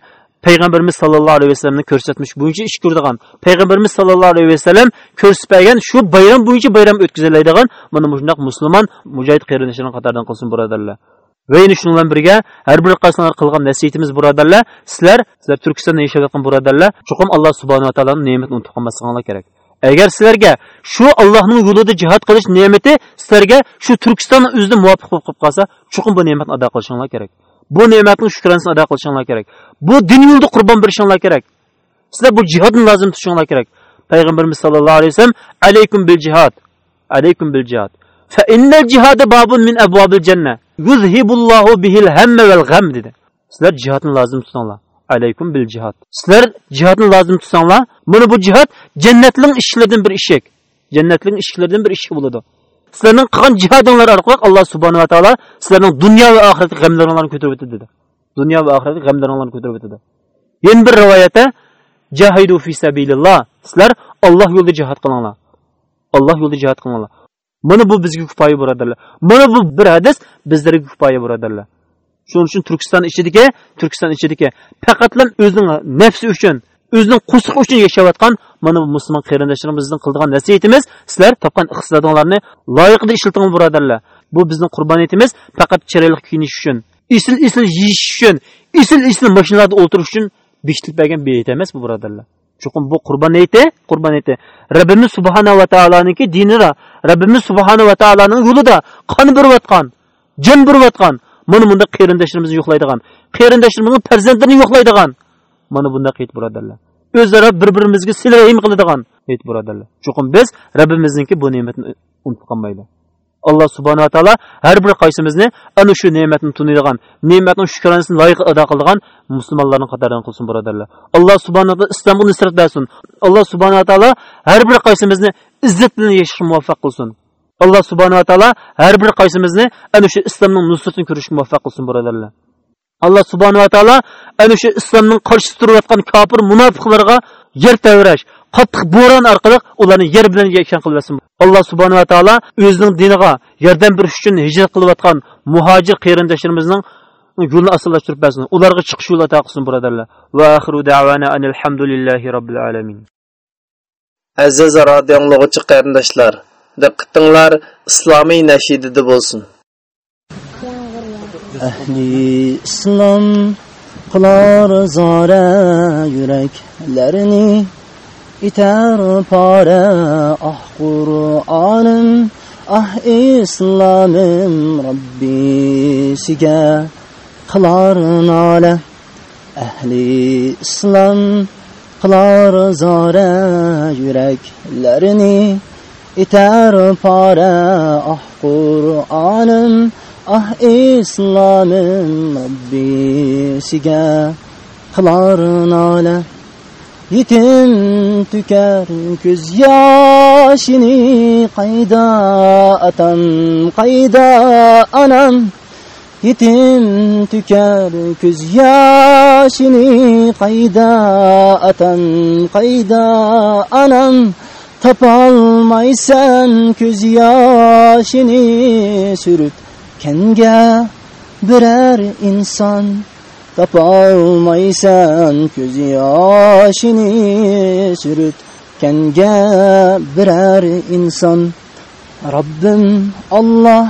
payg'ambarimiz sollallohu alayhi vasallamni ko'rsatmish bo'yicha ish ko'radigan payg'ambarimiz sollallohu alayhi vasallam ko'rsatib bergan shu bayram bo'yicha bayram o'tkaziladigan mana shundoq musulmon mujohid qarindoshlarning qatoridan qilsin birodarlar. Va yana shu bilan birga har bir qaysinglar qilgan nasiyatimiz birodarlar sizlar sizlar turkistonda yashayotgan birodarlar chuqur alloh subhanava taoloni ne'matini unutib qolmasliginglar kerak agar sizlarga shu allohning yo'lida jihod qilish ne'mati sizlarga shu turkistonni o'zida muvofiq bo'lib qolib qolsa chuqur bu ne'matni ado qilishinglar kerak bu ne'matning shukronasini ado qilishinglar kerak bu din yo'lida qurbon berishinglar kerak sizlar bu jihodni lozim tutishinglar kerak payg'ambarimiz sallallohu alayhi vasallam alaykum bil jihod alaykum bil jihod fa innal jihada babun min abwabil janna yuzhibullohu bihil hamma val g'am dedi. Sizlar jihodni lozim tutinglar alaykum bil jihad sizlar jihodni lozim tutsanglar mana bu jihod jannatning ishlaridan bir ishik jannatning ishlaridan bir ishi bo'ladi sizlarning qilgan jihodinglar orqali alloh subhanava taolo sizlarning dunyo va oxirat g'amlaringlarni ko'tarib o'tadi dedi. Dunyo va oxirat g'amlaringlarni ko'tarib o'tadi yana bir rivoyatda jahidu fi sabilillah sizlar olloh yo'lida jihod qilinglar olloh yo'lida jihod qilinglar mana bu bizga kifoya birodarlar mana bu bir hadis bizlarga kifoya birodarlar shuning uchun turkiston ichidagi turkiston ichidagi faqatlan o'zining nafsi uchun o'zining qusiq uchun yashayotgan mana bu musulmon qarindoshlarimizning qildigan nasihatimiz sizlar topgan iqtisodinglarni loyiqida ishlating birodarlar. Bu bizning qurboniyatimiz faqat chiroyli kiyinish uchun isil isil yeyish uchun isil isil mashinalarda o'tirish uchun bekitilib bergan beyt emas bu birodarlar. Çünkü bu kurban eti, kurban eti. Rabbimiz Subhanahu ve Taala'nınki dini da, Rabbimiz Subhanahu ve Taala'nın yolu da kan bir vatkan, can bir vatkan. Mana bunda qeyrindoshlarimizni yo'qlaydigan, qeyrindoshlarimizni farzandlarini yo'qlaydigan. Mana bunday qeyt birodarlar. өзара bir-birimizga silvaim qiladigan qeyt ne'matni unutib. Alloh subhanava taolo har bir qaysimizni ana shu ne'matni tuniydigan ne'matni shukronasini loyiq ado qiladigan musulmonlarni qatoridan qilsin birodarlar alloh subhanava taolo islomga nusrat bersin alloh subhanava taolo har bir qaysimizni izzat bilan yashashga muvaffaq qilsin alloh subhanava taolo har bir qaysimizni ana shu islomning nusratini ko'rishga muvaffaq qilsin birodarlar alloh subhanava taolo ana shu islomning qarshi turayotgan kofir munofiqlarga yer tavrash qattiq bo'ron orqali ularni yer bilan yakan qilsin alloh subhanava taolo o'zining diniga yordam berish uchun hijrat qilayotgan muhojir qarindoshlarimizning yo'lini osonlashtirib bersin. Ularga chiqish yo'li ato qilsin birodarlar. Va axiru davana alhamdulillahi robbil alamin.
Aziz radio anglag'uchi qarindoshlar diqqatinglar islomiy nashidida bo'lsin.
Ahli islom qilar zora yuraklarni itər parə ah Qur'anım ah İslamım Rabbi sigə qılar nalə əhli İslam qılar zarə yürəklərini itər parə ah Qur'anım ah İslamım Rabbi sigə qılar nalə yetim tükər göz yaşını qayda atam qayda anam yetim tükər göz yaşını qayda atam qayda anam tapalmaysan göz yaşını sürüp kenge birer insan tapalmaysan ko'z yoshini surutganga birar inson robbim olloh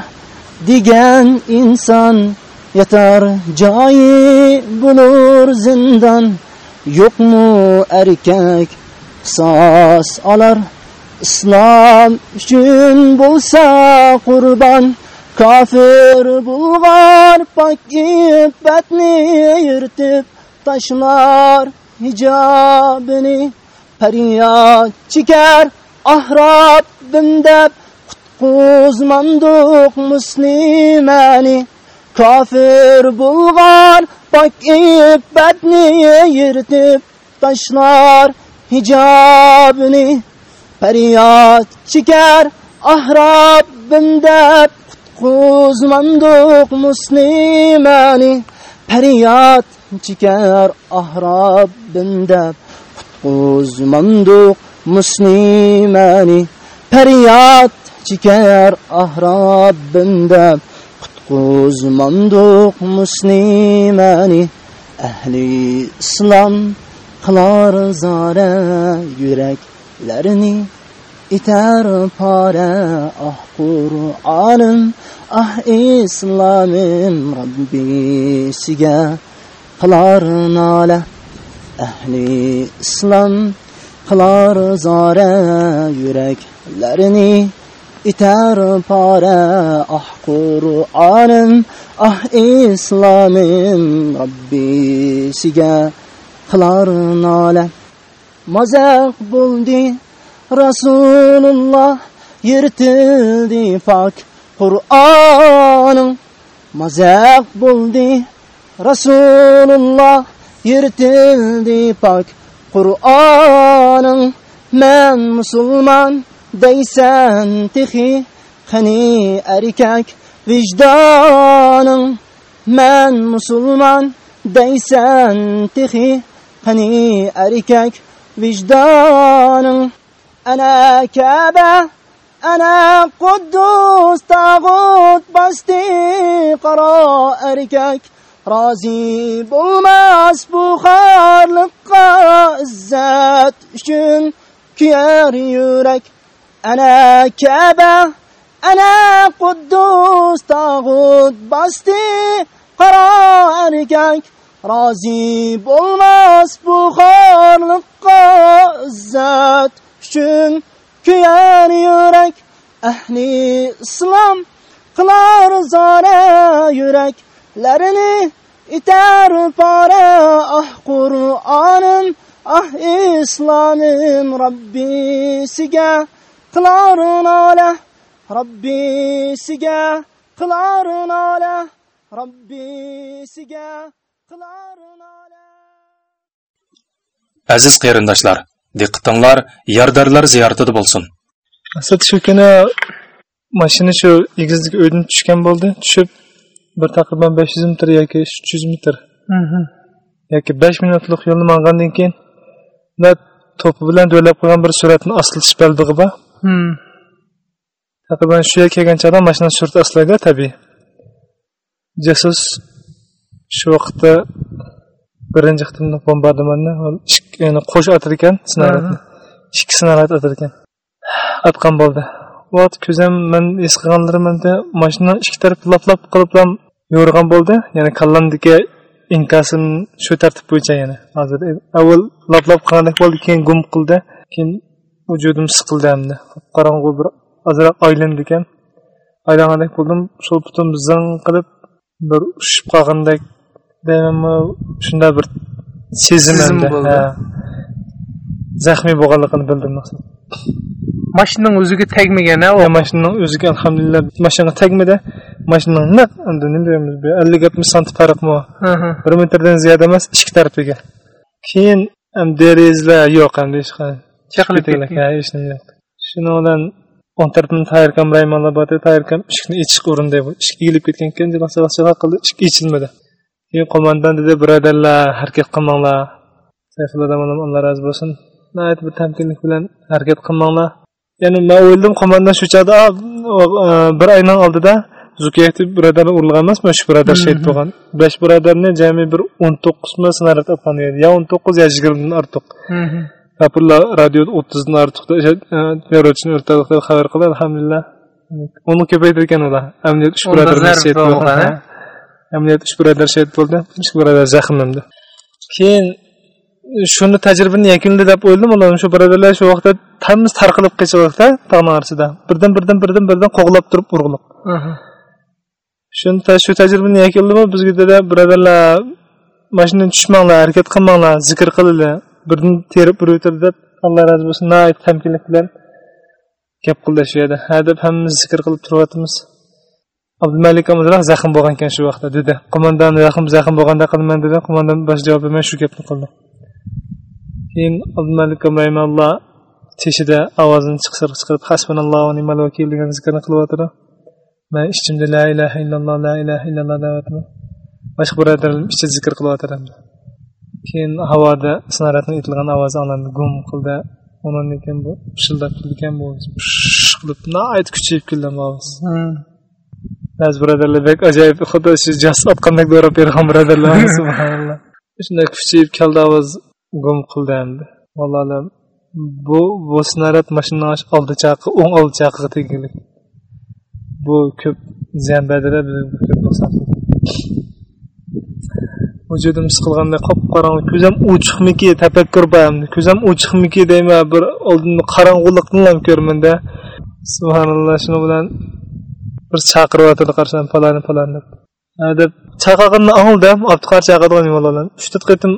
degan inson yotar joyi bo'lur zindon yo'qmu erkak qisos olar islom uchun bo'lsa qurbon kofir bulg'ar pok ifatni yirtib tashlar hijobini faryod chekar ah robbim deb qutquzmanduq muslimani kofir bulg'ar pok ifatni yirtib tashlar hijobini faryod chekar ah robbim deb quzmanduq muslimani pariyat chikar ah robbim deb quzmanduq muslimani pariyat chikar ah robbim deb quzmanduq muslimani ahli islom qilar zora yuraklarini itar pora ah qur'onim ah islomim robbisiga qilar nola ahli islom qilar zora yuraklarini itar pora ah qur'onim ah islomim robbisiga qilar nola mazaq bo'ldi rasululloh yirtildi pok qur'onim mazaq bo'ldi rasululloh yirtildi pok qur'onim men musulmon deysan tixi qani erkak vijdonim men musulmon deysan tixi qani erkak vijdonim ana kaba ana quddus tag'ut basti qaro erkak rozi bo'lmas bu xorliqqa izzat uchun kuyar yurak ana kaba ana quddus tag'ut basti qaro erkak rozi bo'lmas bu xorliqqa izzat uchun kuyar yurak ahli islom qilar zora yuraklarini itar pora ah qur'onim ah islomim robbisiga qilar nola robbisiga qilar nola robbisiga qilar nola
aziz qarindoshlar diqqatinglar yordorlar ziyoratida bo'lsin.
Asad shu kuni mashina shu egizlik uydan tushgan bo'ldi. Tushib bir taqriban besh yuz metr yoki uch yuz metr. Yoki besh minutlik yo'lni mangandan keyin ular to'pi bilan do'lab qo'ygan bir suratni osiltish baldig'i bor. Taqriban shu yerga kelgan chog'da mashina surati aslaydi tabiiy jasus shu vaqtda birinchi qitimli bombardimonni yani qo'sh otar ekan snaradni ikki snarat otar ekan. Atgan bo'ldi. Vaqt ko'zim man es qilganlarimda mashina ikki taraf lap lap qilib ham yo'rg'an bo'ldi. Ya'ni kallamdagi inkasim shu tartib bo'yicha yana hozir avval lap lap qilgandek bo'ldi keyin gum qildi. Keyin vujudim siqildi hamda. Qorong'u bir ozroq aylandi ekan. Aylangandek bo'ldim. Sol putim zing qilib bir ushib qolgandek deymanmi shunday bir sezim
Sezim bo'ldi.
zaxmiy bo'lganligini bildim
mashinaning o'ziga tegmagan a
mashinaning o'ziga alhamdulillah mashinaga tegmadi. Mashinaning naq endi nima deymiz ellik yetmish santi farqmi bir metrdan ziyod emas ikki tarafiga. Keyin derazalar yo'q endi hech qanday yo'q. Shuni bilan o'ng tarafini tayyorkam raymonlabadi tayyorkam eshikni echish o'rinda eshik egilib ketgan ekan qildi eshik echilmadi keyin qo'mondan dedi birodarlar harakat qilmanglar. Sayfulla alloh rozi bo'lsin. Nihoyat bir tamkinlik bilan harakat qilmanglar. Ya'ni man o'yladim qo'mondan shu chog'da "Ah, o- e, bir oyning oldida zukiyakni birodarlar urilgan emasmi shu birodar shahid bo'lgan. Besh birodarni jami bir o'n to'qqizmi snarat otgan edi yo o'n to'qqiz yo yigirmadan ortiq. Kapırlar radyo 30'dan artıq da o'rtalikda xabar qildi alhamdulillah. Uni ko'paytirgan ular birodar
zarb
shahid
bo'lgan,
amniyat uch birodar shahid bo'ldi uch birodar zaxmlandi. Keyin shuni tajribani yakunladi deb o'yladim ular shu birodarlar shu vaqtda tamiz tarqalib ketishda tog'ni orasida birdan birdan birdan birdan qo'g'lab turib urg'liq shuni ta- shu tajribani yakunladimi bizga dedi birodarlar mashinadan tushmanglar harakat qilmanglar zikr qilinglar. Birni terib bir o'tirdi deb alloh rozi bo'lsin tamkinlik bilan gap qildi shu yerda. Ha deb hammamiz zikr qilib turyapmiz abdumalik amazroq zaxm bo'lgan ekan shu vaqtda dedi. Qo'mondan zaxm zaxm bo'lganda qilaman dedi. Qo'mondan bosh javob bermay shu gapni qildi. Keyin abdumalik rahimalloh teshida ovozini chiqsirib chiqirib hasbunallohu va ni'mal vakil degan zikrni qilyotdi man ichimda la ilaha illalloh la ilaha illalloh deyapman boshqa birodarlarim ichida zikr qilyotdi keyin havoda snaradni etilgan ovozi anglandi gum qildi. Undan keyin bu pishillab keldi bu. Qilib nihoyat kuchayib kelgan bu ovoz. Hmm. Ba'zi birodarlar bek ajoyib xuddi shu jas otgandek do'rab bergan birodarlar subhanalloh shunday kuchayib keldi ovoz gum qildi endi vallohu alam bu bu snarad mashina oldi chaqi o'ng oldi chaqiga tegganlik bu ko'p ziyon ko'p nuqson vujudim siqilganda qop qorong'i ko'zim ochiqmiki tafakkur bo'lamdi ko'zim ochiqmiki deyman bir oldinda qorong'ulikni ham ko'rmanda subhanalloh shuni bilan bir chaqiryotdi qarsam falani falan deb deb chaqirganini angladim abduqar chaqirgan vallohu uch to'rt qatim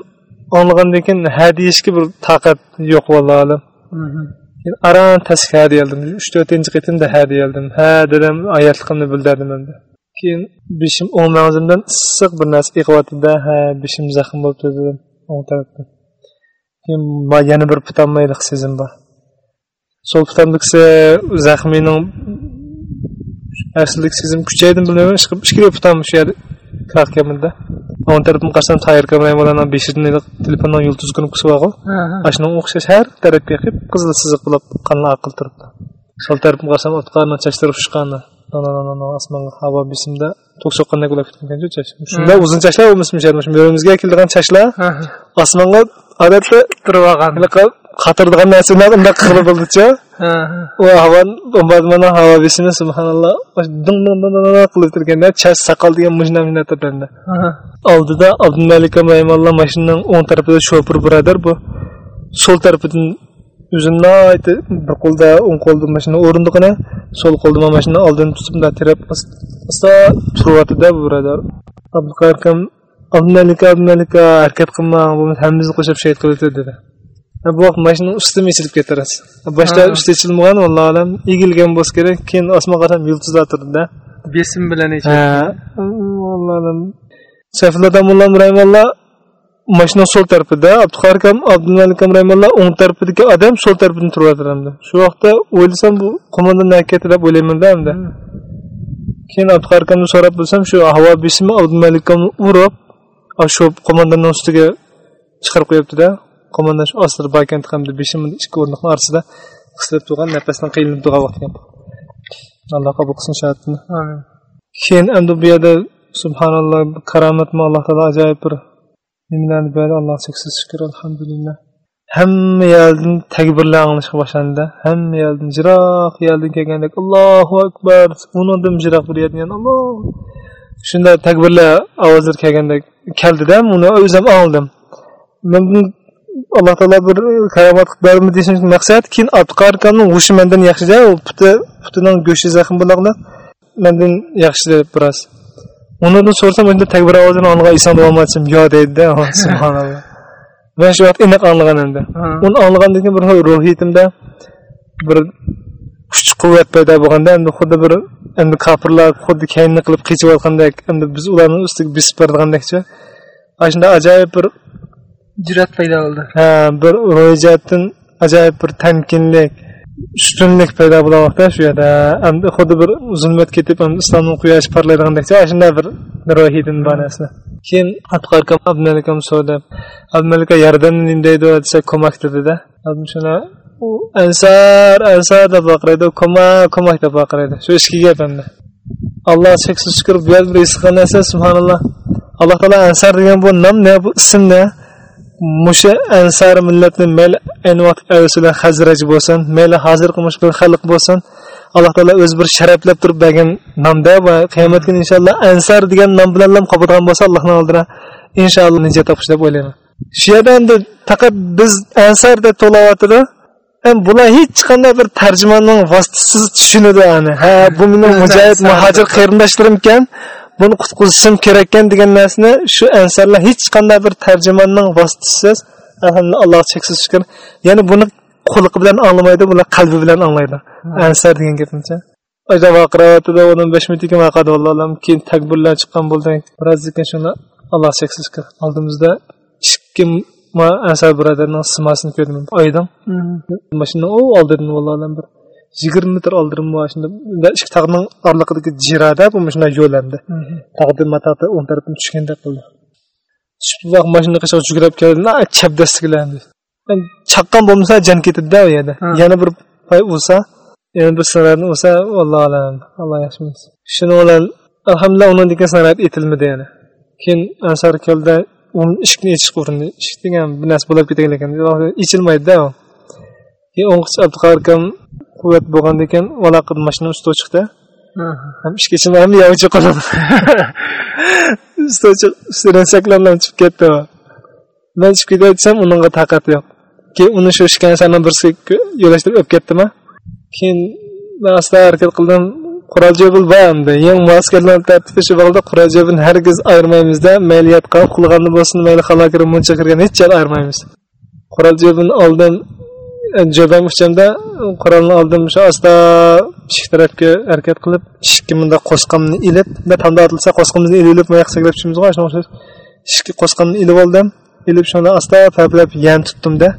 anglagandan keyin ha deyishga bir toqat yo'q alam keyin aran tasik ha deyildim uch to'rtinchi qatimda ha deyildim ha dedim oyatligimni bildirdim endi keyin beshim o'ng mag'zimdan issiq bir narsa iqyotida ha beshim zaxm bo'libdi dedim o'ng tarafda keyin yana bir putanmaylik sezim bor sol putamdikisi zaxmining arsizlik sezim kuchaydi bilmayman. Ishqilib ikki putam shu yerda kalkamida o'ng tarafimga qarasam tayyor kamera bilan beshirini telefondan yulduz kuni bor ashuna o'xshash har tarafga qip qizil siziq bo'lib qanli aql turibdi. Sol tarafimga qarasam otqarni chachlari ushqani osmonga havo besimda to'q soqqandek bo'lib ketgan chash shunday uzun chashlar o'smishlarmish bo'rimizga keladigan chashlar osmonga odatda
turib olgan.
qatirdigan narsalar unday qilib bo'ldicha u havo bombardimon havo besimi subhanalloh ding ding ding qilib turganda chash soqol degan mujna mujna turganda oldida abdumalik rahimalloh mashinaning o'ng tarafida shofir birodar bu. So'l tarafidan o'zini bir qo'lda o'ng qo'lda mashina o'rindig'ini so'l qo'lda mashina oldini tutib tirab asta turyaptida bu birodar abduqarim abdumalik abdumalik harakat qilmang bu hammamizni qo'shib shahid qilib dedi bu vaqt mashina ustimi ichilib ketarasiz boshda
Ha.
usti ichilmagan allohu alam egilgan bo'lsa kerak keyin osmonga qarab yulduzlar turdida
besim bilan
allohu alam. Sayfulla damulla rahimalloh mashina so'l tarafida abduqahar akam abdumalik akam rahimalloh o'ng tarafidagi odam so'l tarafidan turyotir endi shu vaqtda o'ylasam bu qo'mondan naketi deb o'ylaymanda endi keyin abduqahar akamni so'rab bilsam shu havo besimi abdumalik akamni urib shu qo'mondonni ustiga chiqarib qo'yaptida qo'mondan shu ostida bakant hamda beshimni ikki o'rniqni orasida qisilib turgan nafasdan qiynalib turgan vaqt alloh qabul qilsin shahodatini keyin endi bu yerda subhanalloh karomatmi alloh taolo ajoyib bir nimalarni berdi. Alloh cheksiz shukur alhamdulillah. Hamma yerdan takbirlar anglashga boshlandi. Hamma yerdan jiroq yerdan kelgandek allohu akbar undan jiroq bir yerdan alloh. Shunday takbirlar ovozlar kelgandek keldida uni o'zim oldim. Men alloh taolo bir karomat qilib berdimi deyishim maqsad keyin abduqahar akamni g'ushi mendan yaxshida u puti putining go'shti zaxm bo'laqliq mendan yaxshi deb biroz unidan so'rasam endi takbir ovozini olgan eson bo'lmasam yo deydida subhanalloh man shu vaqt aniq anglagan endi uni anglagandan keyin bir ruhiyatimda bir kuch quvvat paydo bo'lganda endi xuddi bir endi kofirlar xuddi kayinni qilib qechiyotgandek endi biz ularni ustiga bisib borgandekcha ana shunday ajoyib bir
jur'at paydo bo'ldi
ha bir ro'yjatdan ajoyib bir tamkinlik ustunlik paydo vaqtda shu yerda. Endi xuddi bir zulmat ketib islomning quyoshi porlaydigandekcha ana shunday bir rohiyatim bor narsa keyin abduqarkam abdumalikam so'radi abdumalika yordam deydi desa ko'mak dedida. Shuna u ansar ansar deb baqiraydi ko'mak ko'mak deb baqiraydi. Shu ichki gap endi alloh cheksiz shukur bu yer bir narsa subhanalloh. Alloh taolo ansar degan bu nom ne bu ism ne musha ansar millatni mayli ayni vaqt avsilar hazraj bo'lsin mayli hozirgi mushkul xalq bo'lsin. Alloh taolo o'zi bir sharaflab turib bergan nomda va qiyomat kuni inshaalloh ansar degan nom bilan ham qopirgan bo'lsa allohni oldida inshaalloh nijot topish deb o'ylayman. Shu yerda endi faqat biz ansar deb to'layotidi bular hech qanday bir tarjimonning vositasiz tushunadi ani ha bu mening mujohid muhojir qarindoshlarim ekan buni qutqizishim kerak ekan degan narsani shu ansarlar hech qanday bir tarjimonning vositasiz alhamdulillah alloh cheksiz shukur ya'ni buni quliqi bilan anglamaydi bular qalbi bilan anglaydi. Ansar degan gapincha vaqirotida o'n besh minutga vaqadi alloh keyin takbirlar chiqqan bo'ldi birozdan keyin shuni. Alloh cheksiz shukur oldimizda ikki ansar birodarning simasini ko'rdim. Oydan mashina u oldirdim vallohu bir yigirma metr oldirdim shunda ikki tog'ning oraliqidagi jirada bu mashina yo'landi tog'ni mataqda o'ng tarafdan tushgandek qildi tushib mashina qishiq jugrab keldi chapdastiglandi chaqqan bo'lmasa jon ketadida u yerda. Yana bir pay ursa yana bir snarad ursa allohu alam alloh yaxshi bilsin shuni bilan alhamdulillah uni degan snarad etilmadi yana. Keyin ansar keldi uni eshikni echishga urindi eshik degan bir narsa bo'lib ketgan ekan. Ichilmaydida u. Keyin o'ng'ich abduqahar akam quvvat bo'lgandan keyin valaqid mashina ustida chiqdi. Ham ishga ichilmay ham yovchi qolib ustidan shaklanib chiqib ketdi. Man chiqib ketay desam unga taqat yo'q. Keyin uni shu ishkansani birisiga yo'lashtirib olib ketdimi keyin man asta harakat qildim qurol jobil bor endi yang maskarlar tartibi shu bo'ldi qurol jobini hargiz ayirmaymizda mayli yotqan qulg'anni bo'lsin mayli halokir muncha kirgan hech joy ayirmaymiz. Qurol jobini oldim jobam uchamda qurolni oldim shu asta eshik tarafga harakat qilib eshikka bunda qo'sqimni ilib tomda otilsa qo'sqimizni ilib moyoq saklab tushimiz g'o shunaqa eshikka qo'sqimni ilib oldim ilib shuni asta paplab yan tutdimda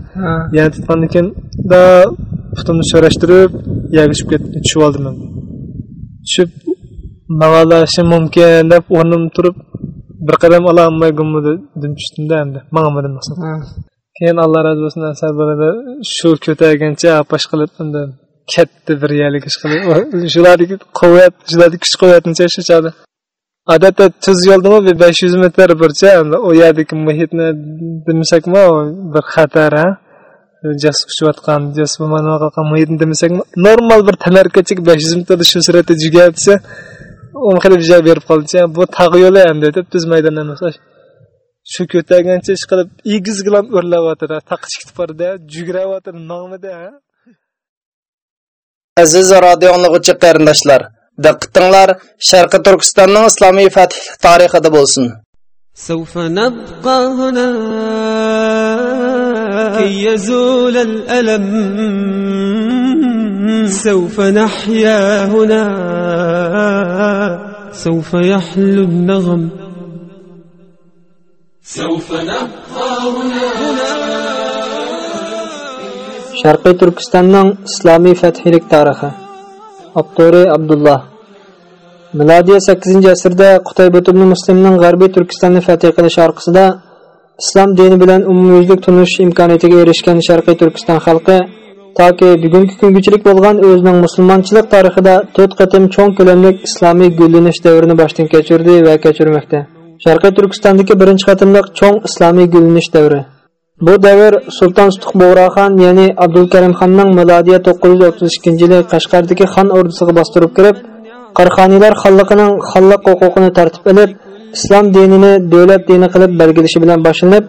yan tutgandan keyin da putimni so'rashtirib yerga tushib ketdim tushib oldim tushib mangalashi mumkin deb o'rnimdan turib bir qadam ololmay gummidim tushdimda endi mangamadim maqsad keyin alloh rozi bo'lsin asar bo'ladi shu ko'targancha apash qilib unda katta bir yalik ish qilib shulardagi quvvat shularni kuch quvvatini chashishadi odatda tuz yo'ldami bir besh yuz metr bircha u yerdagi muhitni demasakmi bir xatar ha? Jas uchayotgan jas qilgan muhitni demasakmi normal bir tanarkachik besh yuz metrda shu suratda jugatsa o'n xil berib qoldicha bu tag yo'li endi deb tuz maydondan shu ko'targancha ish qilib egiz bilan o'rlayapti taqich ketib borda jugrayotir nomida
aziz radio anglag'uchi qarindoshlar diqqatinglar sharqi turkistonning islomiy fath tarixida bo'lsin
سوف نبقى هنا كي يزول الألم سوف نحيا هنا سوف يحلو النغم سوف نبقى هنا
sharqiy turkistonning islomiy fathilik tarixi abtori abdulloh milodiya 8 asrda qutaybat ibn muslimning g'arbiy turkistonni fath qilish orqasida islom dini bilan umumyuzlik tunish imkoniyatiga erishgan sharqiy turkiston xalqi toki bugungi kungachilik bo'lgan o'zining musulmonchilik tarixida to'rt qatim cho'ng ko'lamlik islomiy gullanish davrini boshdan kechirdi va kechirmoqda Sharqiy turkistondagi birinchi qatimliq cho'ng islomiy gullanish davri bu davr sulton sutuq bo'g'roxon ya'ni abdulkarim xonning milodiya 932 yili qashqardagi xon ordusiga bostirib kirib qarxoniylar xonliqining xonliq huquqini tartib ilib islom dinini davlat dini qilib belgilashi bilan boshlanib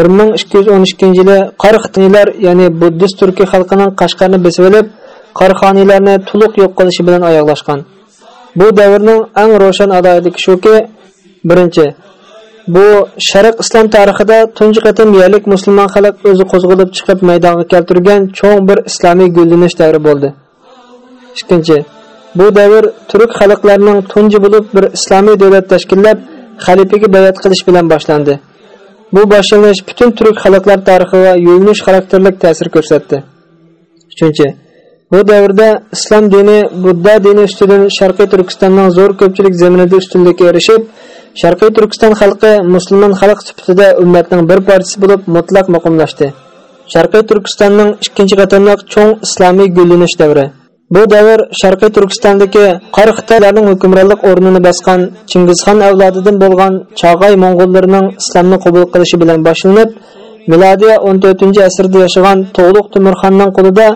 1212 yili qarxoniylar ya'ni buddist turkiy xalqining qashqarni besib olib qarxoniylarni to'liq yo'q qilishi bilan oyoqlashgan. Bu davrning eng ro'shan adoyatligi shuki birinchi bu sharq islom tarixida tunji qatim yerlik musulmon xalq o'zi qo'zg'alib chiqib maydonga keltirgan cho'ng bir islomiy gullanish davri bo'ldi. Ikkinchi bu davr turk xalqlarining tunji bo'lib bir islomiy davlat tashkillab xalifaga bayat qilish bilan boshlandi. Bu boshlanish butun turk xalqlar tarixiga yo'linish xarakterlik ta'sir ko'rsatdi. Uchinchi bu davrda islom dini budda dini ustidan sharqiy turkistonning zo'r ko'pchilik zaminida ustunlikka erishib sharqiy turkiston xalqi musulmon xalq sifatida ummatning bir parchasi bo'lib mutlaq muqimlashdi sharqiy turkistonning ikkinchi qatimliq cho'ng islomiy gullanish davri bu davr sharqiy turkistondagi qor xitoylarning hukmronlik o'rnini bosgan chingizxon avlodidan bo'lgan chag'ay mo'ng'ullarining islomni qabul qilishi bilan boshlanib milodiya 14 asrda yashagan to'g'liq timurxonning qo'lida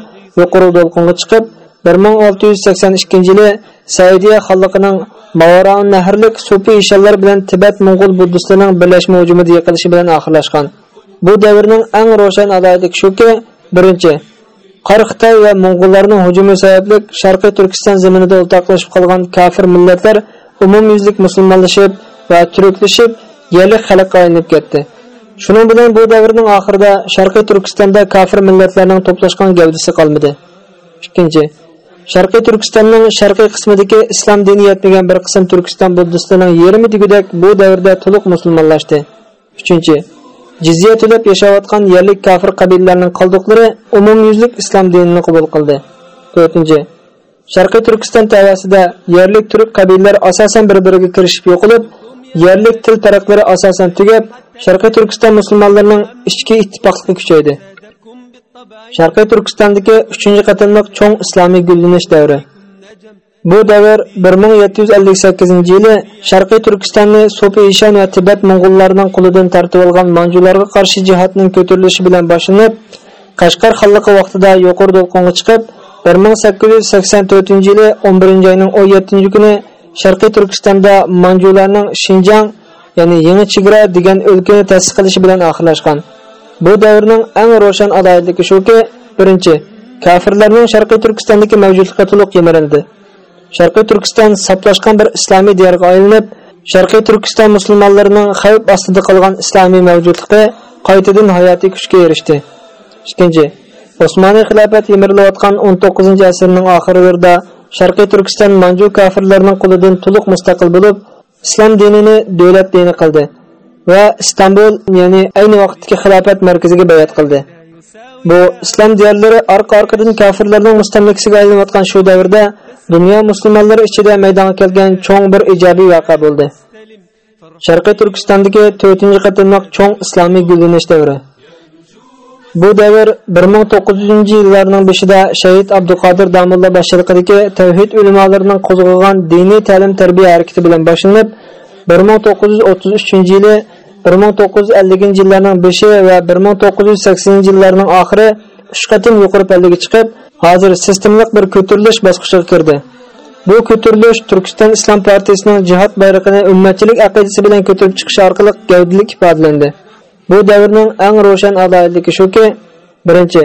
yuqori to'lqinga chiqib 1682 yili Saudiya xalqining Mavaron nahrlik sufi ishallar bilan Tibet Mo'ng'ul buddistlarining birlashma hujumida yiqilishi bilan oxirlashgan. Bu davrning eng ro'shan adoyatligi shuki, birinchi Qor Xitoy va Mo'ng'ullarning hujumi sababli Sharqiy Turkiston zaminida o'rtoqlashib qolgan kafir millatlar umumyuzlik musulmonlashib va turklashib yerlik xalqqa aylanib ketdi. Shuning bilan bu davrning oxirida Sharqiy Turkistonda kafir millatlarning to'plashgan gavdasi qolmadi. Ikkinchi Sharqiy Turkistonning sharqiy qismidagi islom dini yetmagan bir qism Turkiston buddistining yerimi degudak bu davrda to'liq musulmonlashdi. 3. Jizya to'lab yashayotgan yerlik kafir qabilalarining qoldiqlari umumyuzlik islom dinini qabul qildi. 4. Sharqiy Turkiston tavasida yerlik turk qabilalari asosan bir-biriga kirishib yo'qolib, yerlik til taraqlari asosan tugab, Sharqiy Turkiston musulmonlarining ichki ittifoqligi kuchaydi. Sharqiy Turkistondagi 3-qatimliq cho'ng islomiy gullanish davri. Bu davr 1758-yili Sharqiy Turkistonni So'pi Ishan va Tibet Mo'ng'ullarining qo'lidan tortib olgan manjularga qarshi jihatning ko'tarilishi bilan boshlanib, Qashqar xonligi vaqtida yuqori to'lqinga chiqib, 1884-yili 11-oyning 17-kuni Sharqiy Turkistonda manjularning Xinjiang, ya'ni Yangi chegara degan o'lkani ta'sis qilishi bilan oxirlashgan. Bu davrning eng ro'shan adoyatligi shuki, birinchi, kafirlarning Sharqiy Turkistondagi mavjudligi to'liq yemirildi. Sharqiy Turkiston saplashgan bir islomiy diyorga aylanib, Sharqiy Turkiston musulmonlarining xavf ostida qolgan islomiy mavjudligi qaytadan hayotiy kuchga erishdi. Ikkinchi, Osmoniy xilofat yemirilayotgan 19-asrning oxirlarida Sharqiy Turkiston Manju kafirlarning qulidan to'liq mustaqil bo'lib, islom dinini davlat dini qildi. Va Istanbul, ya'ni ayni vaqtdagi xilofat markaziga bayat qildi. Bu islom diyorlari orqa-orqadan kofirlarning mustamlikasiga aylanayotgan shu davrda dunyo musulmonlari ichida maydonga kelgan cho'ng bir ijobiy voqea bo'ldi. Sharqiy Turkistondagi 4-qatimliq cho'ng islomiy gullanish davri. Bu davr 1900-yillarning boshida Shahid Abduqodir Damulla boshchiligidagi tavhid ulamolarining qo'zg'agan diniy ta'lim-tarbiya harakati bilan boshlanib, 1933-yili 1950-yillarning boshi va 1980-yillarning oxiri uch qatim yuqori pallaga chiqib, hozir sistemlik bir ko'tarilish bosqichiga kirdi. Bu ko'tarilish Turkiston Islom partiyasining jihad bayrog'ini ummatchilik aqidasi bilan ko'tarib chiqish orqali gavdalik ifodalandi. Bu davrning eng ro'shan adoyatligi shuki, birinchi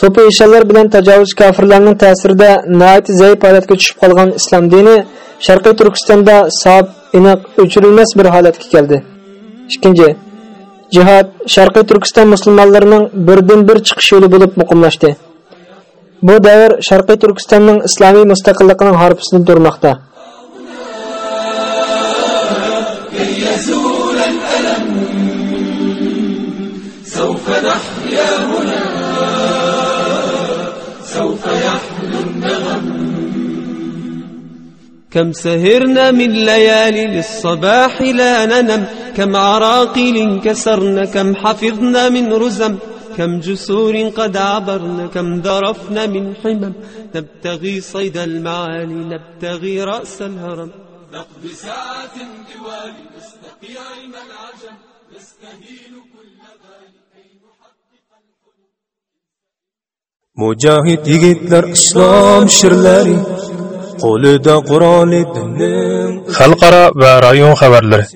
So'pi ishallar bilan tajovuz kafirlarning ta'sirida nihoyat zaif holatga tushib qolgan islom dini Sharqiy Turkistonda sob, aniq, o'chirilmas bir holatga keldi. Ikkinchi, jihad sharqiy turkiston musulmonlarining birdan bir chiqish yo'li bo'lib muqimlashdi bu davr sharqiy turkistonning islomiy mustaqilligining harfisini turmoqda
كم سهرنا من ليالي للصباح لا ننم كم عراقيل كسرنا كم حفظنا من رزم كم جسور قد عبرنا كم ذرفنا من حمم. نبتغي صيد المعالي نبتغي رأس الهرم. نقضي ساعة طوال نستقي علم العجم نستهين كل غالي كي نحقق
Mujahid yigitlar islom shirlari qo'lida Qur'oni dinning
xalqaro va rayon xabarlari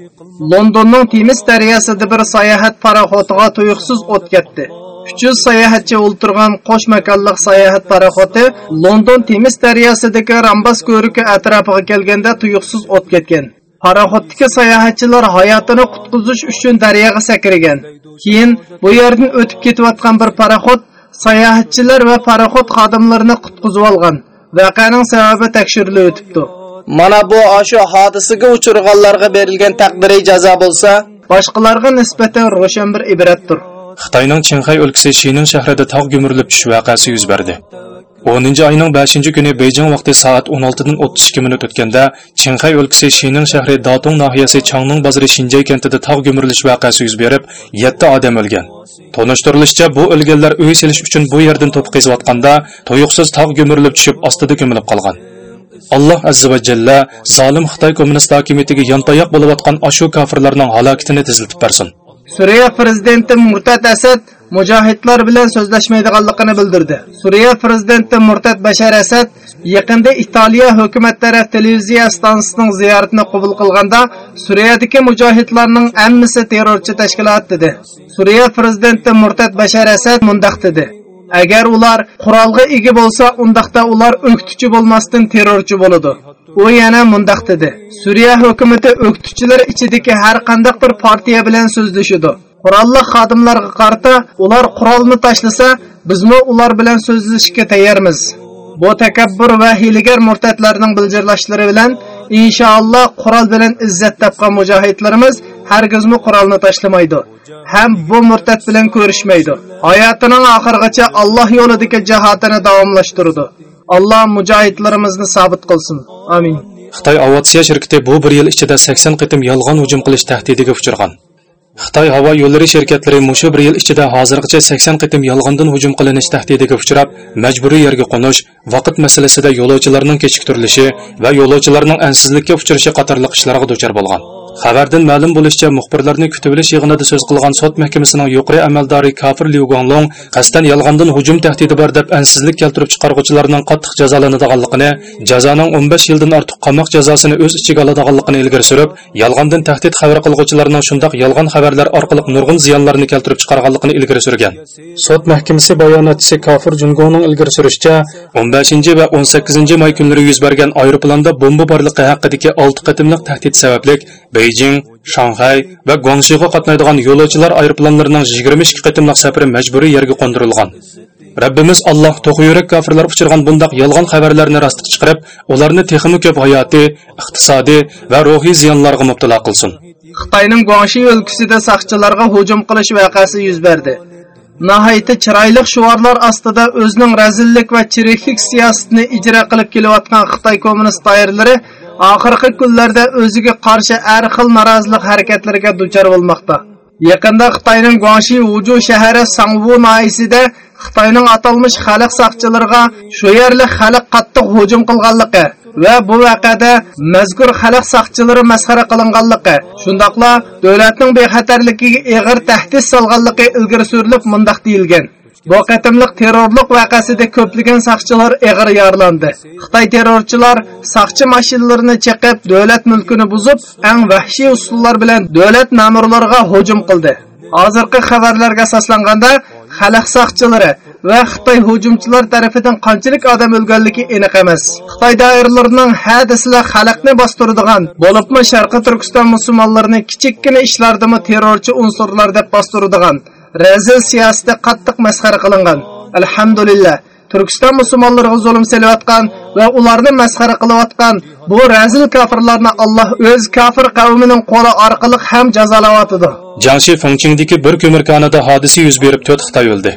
Londonning Temis daryosida bir sayohat paraxotiga tuyuqsiz o't ketdi. 300 sayohatchi o'ltirgan qo'sh makonliq sayohat paraxoti London Temis daryosidagi Rambas ko'riki atrofiga kelganda tuyuqsiz o't ketgan. Paraxotdagi sayohatchilar hayotini qutqizish uchun daryoga sakragan. Keyin bu yerdan o'tib ketayotgan bir paraxot sayohatchilar va paraxot xodimlarini qutqizib olgan. Voqeaning sababi tekshirilib o'tibdi. Mana bu ashu hodisaga uchirganlarga berilgan taqdiriy jazo bo'lsa, boshqalarga nisbatan ro'shan bir ibratdir.
xitoyning chinxay o'lkasi shining shahrida tog' gumurilib tushish voqeasi yuz berdi 10 oyning 5 kuni Beijing vaqti soat 16 dan 32 minut o'tganda Chinxay o'lkasi Shining shahri Datong nahiyasi Changning bozori Shinjay kentida tog' gumurilish voqeasi yuz berib, 7 odam o'lgan. Tonishtirilishicha, bu o'lganlar uy selish uchun bu yerdan to'p qiziyotganda to'yuqsiz tog' gumurilib tushib, ostida ko'milib qolgan. alloh azza va jalla zolim xitoy kommunist hokimiyatiga yontayoq bo'layotgan ashu kofirlarning halokatini tezlatib bersin
Suriya prezidenti Murtad Asad mujohidlar bilan so'zlashmaydiganligini bildirdi. Suriya prezidenti Murtad Bashar Asad yaqinda Italiya hukumat taraf televiziya stansiyasining ziyoratini qabul qilganda Suriyadagi mujohidlarning hammasi terrorchi tashkilot dedi. Suriya prezidenti Murtad Bashar Asad mundaq dedi: Agar ular qurolga ega bo'lsa, undaqda ular o'qituvchi bo'lmasdan terrorchi bo'ladi. U yana mundaq dedi: Suriya hukumati o'qituvchilar ichidagi har qanday bir partiya bilan so'zlashadi. Qurolli xodimlarga qarata ular qurolni tashlasa, bizmi ular bilan so'zlashishga tayyormiz. Bu takabbur va hiylagar murtadlarning bildirlashlari bilan inshaalloh qurol bilan izzat topgan mujohidlarimiz hargizmi qurolni tashlamaydi. Ham bu murtad bilan ko'rishmaydi. Hayotining oxirigacha Alloh yo'lidagi jihodini davomlashtirdi. Alloh mujohidlarimizni sabit qilsin. Amin.
xitoy avatsiya shirkiti bu bir yil ichida 80 qitim yolg'on hujum qilish tahdidiga uchragan xitoy havo yo'llari shirkatlari mushu bir yil ichida hozirgacha 80 qitim yolg'ondan hujum qilinish tahdidiga uchrab majburiy yerga qo'nish vaqt masalasida yo'lovchilarning kechiktirilishi va yo'lovchilarning ansizlikka uchrashi qatorliq ishlarga duchor bo'lgan. Xabardan ma'lum bo'lishicha muxbirlarni kutib olish yig'inida so'z qilgan sud mahkamasining yuqori amaldori kafir liu gonglong qasddan yolg'ondan hujum tahdidi bor deb ansizlik keltirib chiqarg'uvchilarning qattiq jazolanadiganligini jazoning 15 yildan ortiq qamoq jazosini o'z ichiga oladiganligini ilgari surib yolg'ondan tahdid xabar qilguvchilarning shundoq yolg'on xabarlar orqali nurg'un ziyonlarni keltirib chiqarganligini ilgari surgan sud mahkamasi bayonotchisi kafir jungoning ilgari surishicha 15 va 18 may kunlari yuz bergan aeroplanda bomba borligi haqidagi 6 qatimliq tahdid sababli Beijing, Shanghai va Guangzhouga qatnaydigan yo'lovchilar aeroplanlarining 22 qatimliq safari majburiy yerga qo'ndirilgan. Rabbimiz Alloh to'g'ri kofirlar uchirgan bundaq yolg'on xabarlarni rostga chiqarib, ularni texmi ko'p hayotiy, iqtisodiy va ruhiy ziyonlarga mubtalo qilsin.
Xitoyning Guangxi o'lkasida saqchilarga hujum qilish voqeasi yuz berdi. nihoyatda chiroyli shuvarlar ostida o'zining razillik va chiriklik siyosatini ijro qilib kelayotgan Xitoy kommunist doiralari oxirgi kunlarda o'ziga qarshi har xil norozilik harakatlariga duchor bo'lmoqda. Yaqinda Xitoyning Guangxi uju shahri Sangwu noyisida Xitoyning atalmish xalq saqchilariga shu yerlik xalq qattiq hujum qilganligi va bu vaqada mazkur xalq saqchilari masxara qilinganligi, shundoqla davlatning bexatarligiga ig'ir tahdid solganligi ilgari surilib mundoq deyilgan. Bu qatimliq terrorlik vaqasida ko'pligan saqchilar eg'ir yorlandi. Xitoy terrorchilar saqchi mashinalarini chaqib, davlat mulkini buzib, eng vahshiy usullar bilan davlat ma'murlariga hujum qildi. Hozirgi xabarlarga asoslanganda, xalq saqchilari va xitoy hujumchilar tarafidan qanchalik odam o'lganligi aniq emas. Xitoy doiralarining hadislar xalqni bostiradigan bo'libmi sharqi turkiston musulmonlarini kichikkina ishlardimi terrorchi unsurlar deb bostiradigan razil siyosati qattiq masxara qilingan. Alhamdulillah turkiston musulmonlariga zulm selayotgan va ularni masxara qilayotgan bu razil kofirlarni alloh o'z kofir qavmining qo'li orqali ham jazolayotidi
jangshi Fengqingdagi bir ko'mirxonada hodisa yuz berib to'rt Xitoy o'ldi.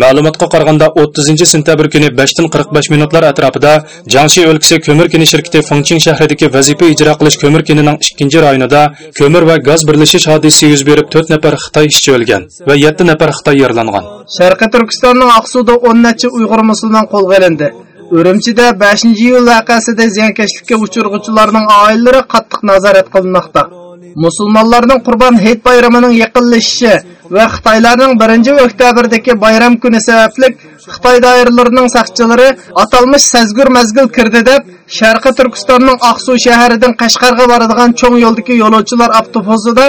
Ma'lumotga qaraganda 30 sentabr kuni 5 dan 45 minutlar atrofida Jiangxi o'lkasi ko'mir keni shirkati Fengqing shahridagi vazifa ijro qilish ko'mir kenining 2 rayonida ko'mir va gaz birlashish hodisasi yuz berib 4 nafar Xitoy ishchi o'lgan va 7 nafar Xitoy yaralangan.
Sharqiy turkistonning Aqsuvda 10 necha uyg'ur musulmon qo'lga olindi Urumchida 5 iyul vaqasida ziyonkashlikka uchirg'uvchilarning oilalari qattiq nazorat qilinmoqda. Musulmonlarning Qurbon Hayit bayramining yaqinlashishi va Xitoylarning 1-oktyabrdagi bayram kuni sababli Xitoy doiralarining saqchilari atalmish sazgur mazgil kirdi deb Sharqi Turkistonning Oqsuv shahridan Qashqarga boradigan cho'ng yo'ldagi yo'lovchilar avtobusida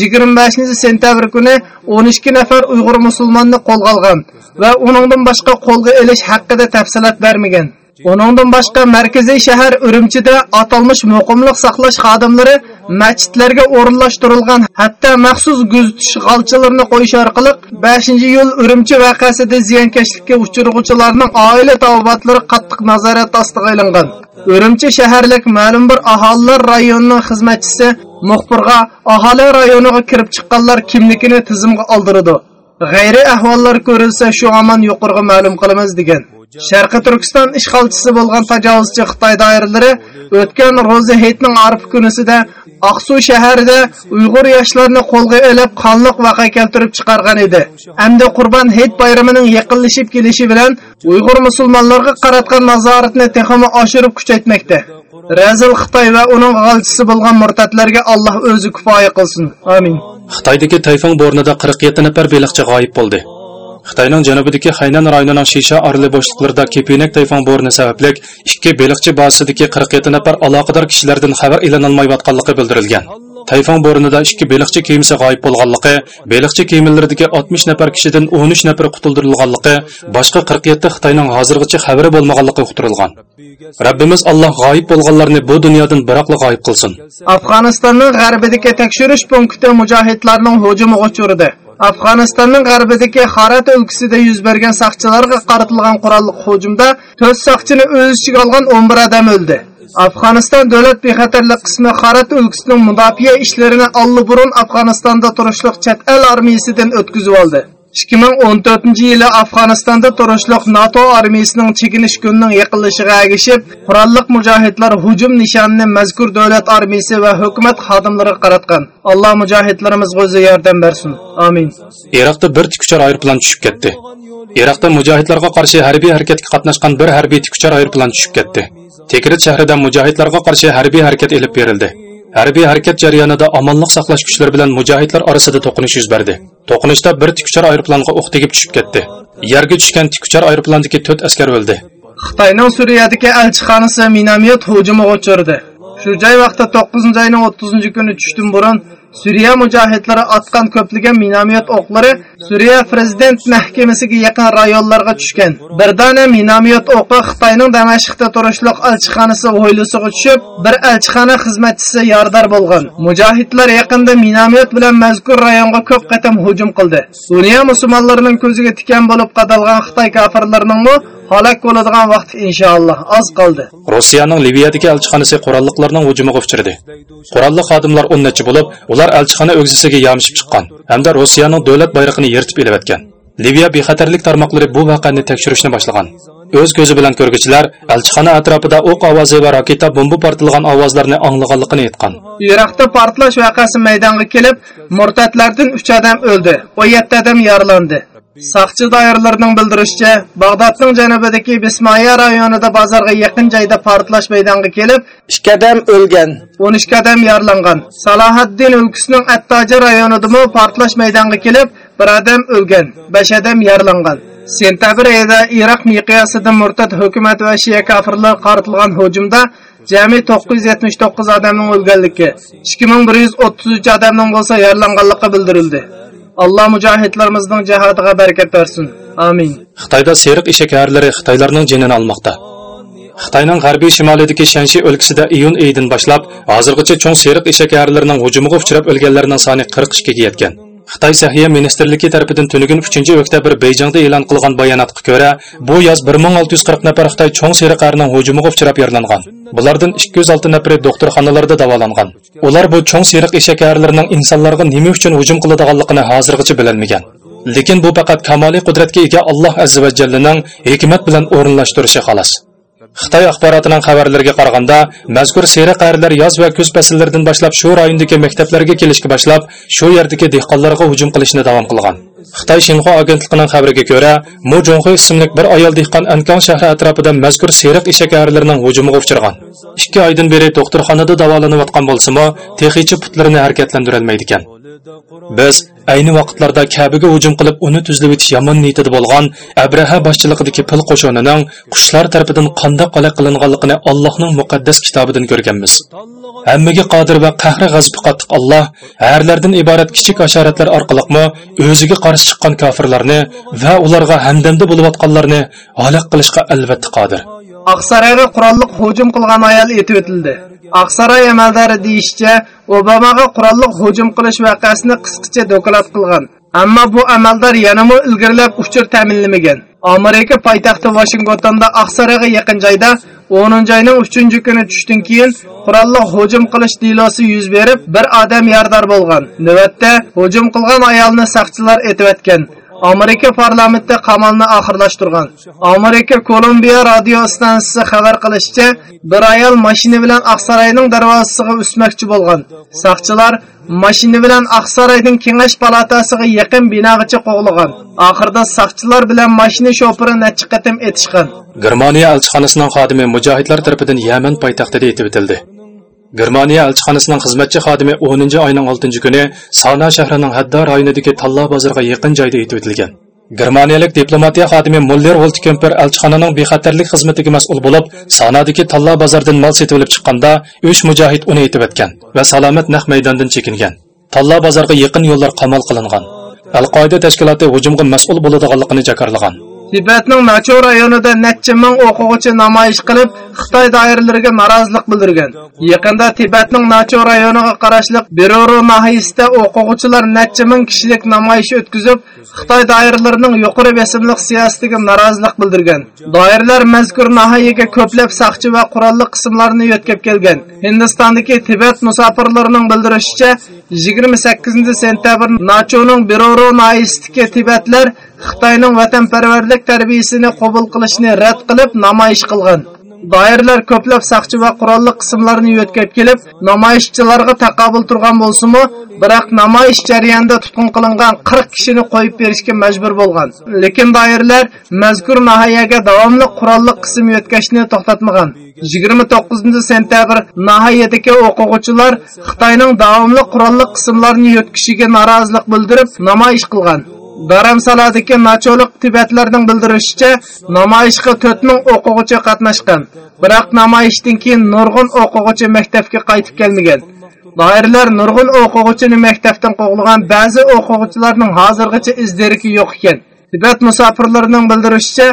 25 sentabr kuni 12 nafar Uyg'ur musulmonni qo'lga olgan va uningdan boshqa qo'lga ilish haqida tafsilot bermagan. Onundan boshqa markaziy shahar Ürümçidə atılmış muqimlik saqlash xodimlari masjidlarga orunlaşdırılğan, hatto maxsus kuzatish qalçılarını qo'yish orqali 5-iyul Ürümçi vəqəsində ziyonkashlikka uchirg'uvchilarning oila tavobatlari qattiq nazorat ostiga ilingan. Ürümçi shaharlik ma'lum bir aholilar rayonining xizmatchisi muxbirga aholi rayoniga kirib chiqqanlar kimligini tizimga oldirdi. G'ayri ahvollar ko'rilsa shu aman yuqorga ma'lum qilamiz degan. Sharqi Turkiston ishg'olchisi bo'lgan tajovuzchi Xitoy doiralari o'tgan Ro'za Hayitning arif kunisida Aqsuv shahrida Uyg'ur yoshlarini qo'lga olib qonliq voqea keltirib chiqargan edi. Hamda Qurbon Hayit bayramining yaqinlashib kelishi bilan Uyg'ur musulmonlarga qaratgan nazoratni texmi oshirib kuchaytmoqda. Razil Xitoy va uning g'alchisi bo'lgan murtatlarga Alloh o'zi kifoya qilsin. Amin.
Xitoydagi Tayfang bo'rnida 47 nafar beliqchi g'oyib bo'ldi. Xitoyning janubidagi Haynan rayonining Shisha orli bo'shliqlarida kepinak tayfon bo'rni sababli ikki beliqchi bazasidagi 47 nafar aloqador kishilardan xabar ilinolmayotganligi bildirilgan. Tayfon bo'rnida ikki beliqchi kemasi g'oyib bo'lganligi, beliqchi kemalardagi 60 nafar kishidan 13 nafar qutuldirilganligi, boshqa 47 Xitoyning hozirgacha xabari bo'lmaganligi uqtirilgan. Rabbimiz Alloh g'oyib bo'lganlarni bu dunyodan biroqla g'oyib qilsin.
Afg'onistonning g'arbidagi tekshirish punkti mujohidlarning hujumiga uchradi. Afg'onistonning g'arbidagi Xarat o'lkasida yuz bergan saqchilarga qaratilgan qurolli hujumda 4 saqchini o'z ichiga olgan 11 odam o'ldi. Afg'oniston davlat bexatarlik qismi Xarat o'lkasining mudofaa ishlarini allaburun Afg'onistonda turishliq chet el armiyasidan o'tkazib oldi. 2014-yili Afg'onistonda turishliq NATO armiyasining chekinish kunining yaqinlashiga ergashib, qurolliq mujohidlar hujum nishonini mazkur davlat armiyasi va hukumat xodimlariga qaratgan. Alloh mujohidlarimizga o'zi yordam bersin. Amin.
Iroqda bir tikuchar aeroplan tushib ketdi. Iroqda mujohidlarga qarshi harbiy harakatga qatnashgan bir harbiy tikuchar aeroplan tushib ketdi. Tekrit shahrida mujohidlarga qarshi harbiy harakat elib berildi. Harbiy harakat jarayonida omonlik saqlash kuchlari bilan mujohidlar orasida to'qinish yuz berdi. To'qinishda bir tikuchar aeroplanga o'q tegib tushib ketdi. Yerga tushgan tikuchar aeroplandagi 4 askar o'ldi.
Xitoyning Suriyadagi elchixonasi minomyot hujumiga uchirdi. Shu joy vaqtda 9-oyning 30-kuni tushdan burun Suriya mujohidlari otgan ko'plagan minomyot o'qlari Suriya prezident mahkamasiga yaqin rayonlarga tushgan. Bir dona minomyot o'qi Xitoyning Damashqda turishliq elchixonasi o'ylisiga tushib, bir elchixona xizmatchisi yordar bo'lgan. Mujohidlar yaqinda minomyot bilan mazkur rayonga ko'p qatam hujum qildi. Dunyo musulmonlarining ko'ziga tikan bo'lib qadalgan Xitoy kofirlarining bu halok bo'ladigan vaqt inshaalloh oz qoldi.
Rossiyaning Liviyadagi elchixonasi qurolliqlarning hujumiga uchradi. Qurolli xodimlar 10 necha bo'lib, ular elchixona o'g'zisiga yamishib chiqqan hamda Rossiyaning davlat bayrog'ini yirtib elayotgan. Liviya bexatarlik tarmoqlari bu voqeani tekshirishni boshlagan. O'z ko'zi bilan ko'rguvchilar elchixona atrofida o'q ovozi va raketa bomba portlagan ovozlarni anglaganligini aytgan.
Iroqda portlash voqeasi maydonga kelib, murtatlardan 3 odam o'ldi, 17 odam yaralandi. Saqchi doiralarining bildirishicha, Bag'dodning janubidagi Bismoya rayonida bozorga yaqin joyda portlash maydonga kelib, 2 odam o'lgan, 12 odam yaralangan. Salohaddin o'lkasining Attaji rayonida portlash maydonga kelib, bir odam o'lgan, 5 odam yaralangan. Sentabr oyida Iroq miqyosida murtad hukumat va shiya kofirlar qaratilgan hujumda jami 979 odamning o'lganligi, 2133 odamning bo'lsa yaralanganligi bildirildi. alloh mujohidlarimizning jihodiga barakat bersin amin
xitoyda seriq ishakarlari xitoylarning jinini olmoqda xitoyning g'arbiy shimolidagi shanshi o'lkasida iyun oyidan boshlab hozirgacha cho'ng seriq ishakarlarining hujumiga uchrab o'lganlarning soni 42 ga yetgan xitoy sahiyya ministrligi tarafidan tunugun 3 oktyabr beyjingda e'lon qilgan bayonotga ko'ra bu yoz 1640 nafar xitoy cho'ng seriq harning hujumiga uchrab yaralangan. Bulardan 206 nafari doktorxonalarda davolangan. Ular bu cho'ng seriq eshak insonlarga nima uchun hujum qiladiganligini hozirgacha bilinmagan. lekin bu faqat kamoliy qudratga ega alloh azza va jallaning hikmat bilan o'rinlashtirishi xolos. Xitoy axborotining xabarlariga qaraganda mazkur seriq qarilar yoz va kuz fasllaridan boshlab shu rayondagi maktablarga kelishga boshlab shu yerdagi dehqonlarga hujum qilishni davom qilgan. Xitoy shinxo agentligining xabariga ko'ra mu jonxo ismli bir ayol dehqon Ankang shahri atrofida mazkur seriq eshak arilarining hujumiga uchragan. 2 oydan beri doktorxonada davolanayotgan bo'lsa-mo, texichi putlarini harakatlantirolmaydi ekan biz ayni vaqtlarda kabiga hujum qilib uni tuzlabitish yomon niyatida bo'lgan abraha boshchiligidagi pil qo'shinining qushlar tarafidan qandoq qala qilinganligini allohning muqaddas kitobidan ko'rganmiz. Hammaga qodir va qahri g'azbi qattiq alloh harlardan iborat kichik asharatlar orqaliqmi o'ziga qarshi chiqqan kofirlarni va ularga hamdamda bo'layotganlarni halok qilishga albatta qodir.
Oqsaroyga qurolliq hujum qilgan ayol etib o'tildi oqsaroy amaldori deyishicha obamaga qurolliq hujum qilish voqeasini qisqacha doklad qilgan. Ammo bu amaldor yanami ilgarilab uchur ta'minlamagan. Amerika poytaxti vashingtonda oqsaroyga yaqin joyda 10 oyning 3 kuni tushdan keyin qurolliq hujum qilish delosi yuz berib bir odam yordar bo'lgan. Navbatda hujum qilgan ayolni saqchilar etayotgan. Amerika parlamentida qamalni oxirlashtirgan. Amerika Kolumbiya radio stansiyasi xabar qilishicha, bir ayol mashina bilan oqsaroyning darvozasiga o'smoqchi bo'lgan. Saqchilar mashina bilan oqsaroyning kengash palatasiga yaqin binogacha qo'g'lagan. Oxirida saqchilar bilan mashina shofiri necha qatim etishgan.
Germaniya elchixonasining xodimi mujohidlar tomonidan Yaman poytaxtida etib o'tildi. Germaniya elchixonasining xizmatchi xodimi 10 oyning 6 kuni Sana shahrining Hadda rayonidagi Talla bozoriga yaqin joyda etib o'tilgan. Germaniyalik diplomatiya xodimi Muller Voltkemper elchixonaning bexatarlik xizmatiga mas'ul bo'lib, Sanadagi Talla bozoridan mol setib olib chiqqanda 3 mujohid uni etib o'tgan va salomat naq maydondan chekingan. Talla bozoriga yaqin yo'llar qamal qilingan. Al-Qoida tashkiloti hujumga mas'ul bo'ladiganligini jakarlagan.
Tibetning Nacho rayonida necha ming o'quvchi namoyish qilib, Xitoy doiralariga norozilik bildirgan. Yaqinda Tibetning Nacho rayoniga qarashli Beroro nahiyasida o'quvchilar necha ming kishilik namoyish o'tkazib, Xitoy doiralarining yuqori besimliq siyosatiga norozilik bildirgan. Doiralar mazkur nahiyaga ko'plab saqchi va qurolli qismlarni yetkazib kelgan. Hindistondagi Tibet musofirlarining bildirishicha, 28 sentabr Nachoning Beroro nahiyasidagi Tibetlar Xitoyning vatanparvarlik tarbiyasini qabul qilishni rad qilib namoyish qilgan. Doirlar ko'plab saqchi va qurolli qismlarni yo'tkab kelib, namoyishchilarga taqobil turgan bo'lsa-mu, biroq namoyish jarayonida tutqun qilingan 40 kishini qo'yib berishga majbur bo'lgan. Lekin doirlar mazkur nahiyaga davomli qurolli qism yo'tkashni to'xtatmagan. 29 sentabr nahiyadagi o'quvchilar Xitoyning davomli qurolli qismlarni yo'tkishiga norozilik bildirib namoyish qilgan. Daramsaladagi nacholik tibetlarning bildirishicha, namoyishga 4000 o'quvchi qatnashgan. Biroq namoyishdan keyin nurg'un o'quvchi maktabga qaytib kelmagan. doiralar nurg'un o'quvchini maktabdan qo'g'lagan ba'zi o'quvchilarning hozirgacha izderiki yo'q ekan. Tibet musofirlarining bildirishicha,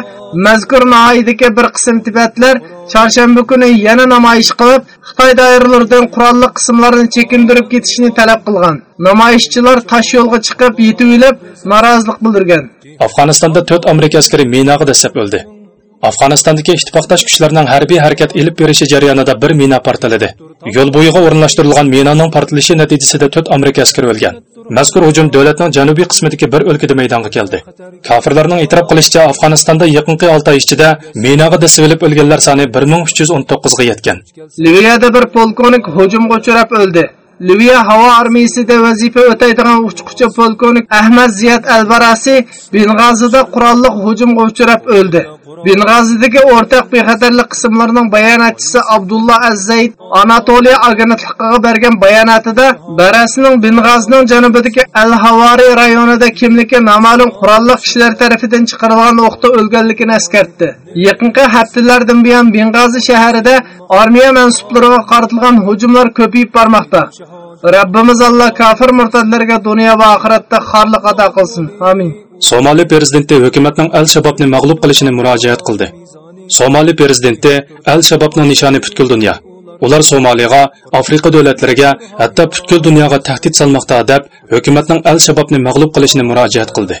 mazkur noyidagi bir qism tibetlar chorshanba kuni yana namoyish qilib, Xitoy doiralaridan qurolli qismlarni chekindirib ketishni talab qilgan. Namoyishchilar tosh yo'lga chiqib, yetib olib, norozilik bildirgan.
Afg'onistonda 4 Amerika askari minaga dastlab o'ldi. Afg'onistondagi ittifoqdosh kuchlarning harbiy harakat elib berishi jarayonida bir mina portladi. Yo'l bo'yiga o'rinlashtirilgan minaning portlashi natijasida 4 Amerika askari o'lgan. Mazkur hujum davlatning janubiy qismidagi bir o'lkada maydonga keldi. Kofirlarning e'tirof qilishicha, Afg'onistonda yaqinqi 6 oy ichida minaga dastlab o'lganlar soni 1319 ga yetgan.
Liviyada bir polkovnik hujumga uchrab o'ldi. Liviya havo armiyasida vazifa o'taydigan uchquchi polkovnik Ahmad Ziyad Albarasi Beng'azida qurolli hujumga uchrab o'ldi. Beng'azidagi o'rtaq bexatarlik qismlarining bayonotchisi Abdullah Azzayd Anatoliya agentligiga bergan bayonotida Barasining Beng'azning janubidagi Al-Havari rayonida kimligi noma'lum qurolli kishilar tomonidan chiqarilgan o'qda o'lganligini eskartdi. Yaqinqi haftalardan buyon Beng'azi shahrida armiya mansublariga qaratilgan hujumlar ko'payib bormoqda. Rabbimiz Alloh kafir murtadlarga dunyo va oxiratda xorliq ato qilsin. Amin.
Somali prezidenti hukumatning Al-Shababni mag'lub qilishini murojaat qildi. Somali prezidenti Al-Shababning nishoni butkul dunyo. Ular Somaliga, Afrika davlatlariga, hatto butkul dunyoga tahdid solmoqda deb hukumatning Al-Shababni mag'lub qilishini murojaat qildi.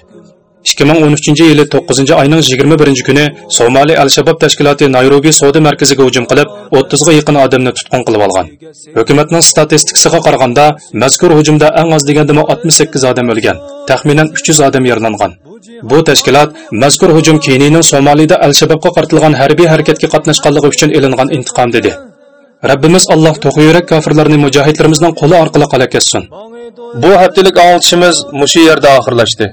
2013 yili 9 oyning 21 kuni Somali Al-Shabab tashkiloti Nairobi savdo markaziga hujum qilib, 30 ga yaqin odamni tutqun qilib olgan. Hukumatning statistikasiga qaraganda, mazkur hujumda eng oz deganda 68 odam o'lgan, taxminan 300 odam yaralangan. Bu tashkilot mazkur hujum Keniyaning Somalida Al-Shababga qartilgan harbiy harakatga qatnashganligi uchun elingan intiqom dedi. Rabbimiz Alloh to'g'ri yurak kofirlarni mujohidlarimizning qo'li orqali qalakassin.
Bu haftalik anglitishimiz mushu yerda oxirlashdi.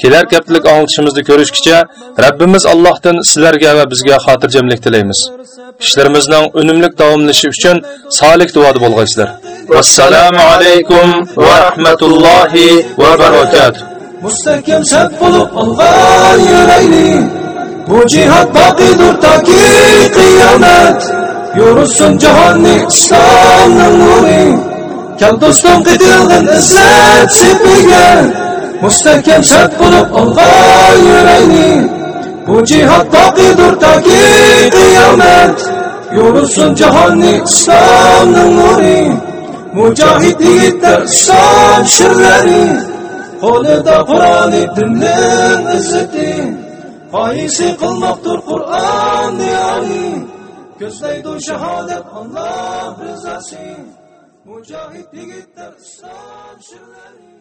Kelar haftalik anglitishimizni ko'rishgacha Rabbimiz Allohdan sizlarga va bizga xotirjamlik tilaymiz. ishlarimizning unumli davomlashi uchun solih duoda bo'lg'aysizlar. Assalomu alaykum va rahmatullohi va barakatuh.
mustahkam sab bo'lib olg'an yuraylik bu jihad boqiydir toki qiyomat yo'risin jahonni islomning nuri kal dostum qitilg'in izzat sepiga mustahkam saf bo'lib olg'an yuraylik bu jihad boqiydir toki qiyomat yo'risin jahonni islomning nuri mujohid yigitlar islom shirlari qo'lida qur'oni dinning izzati qoyisi qilmoqdir qur'on diyoni ko'zlaydi shahodat alloh rizosi mujohid yigitlar islom shirlari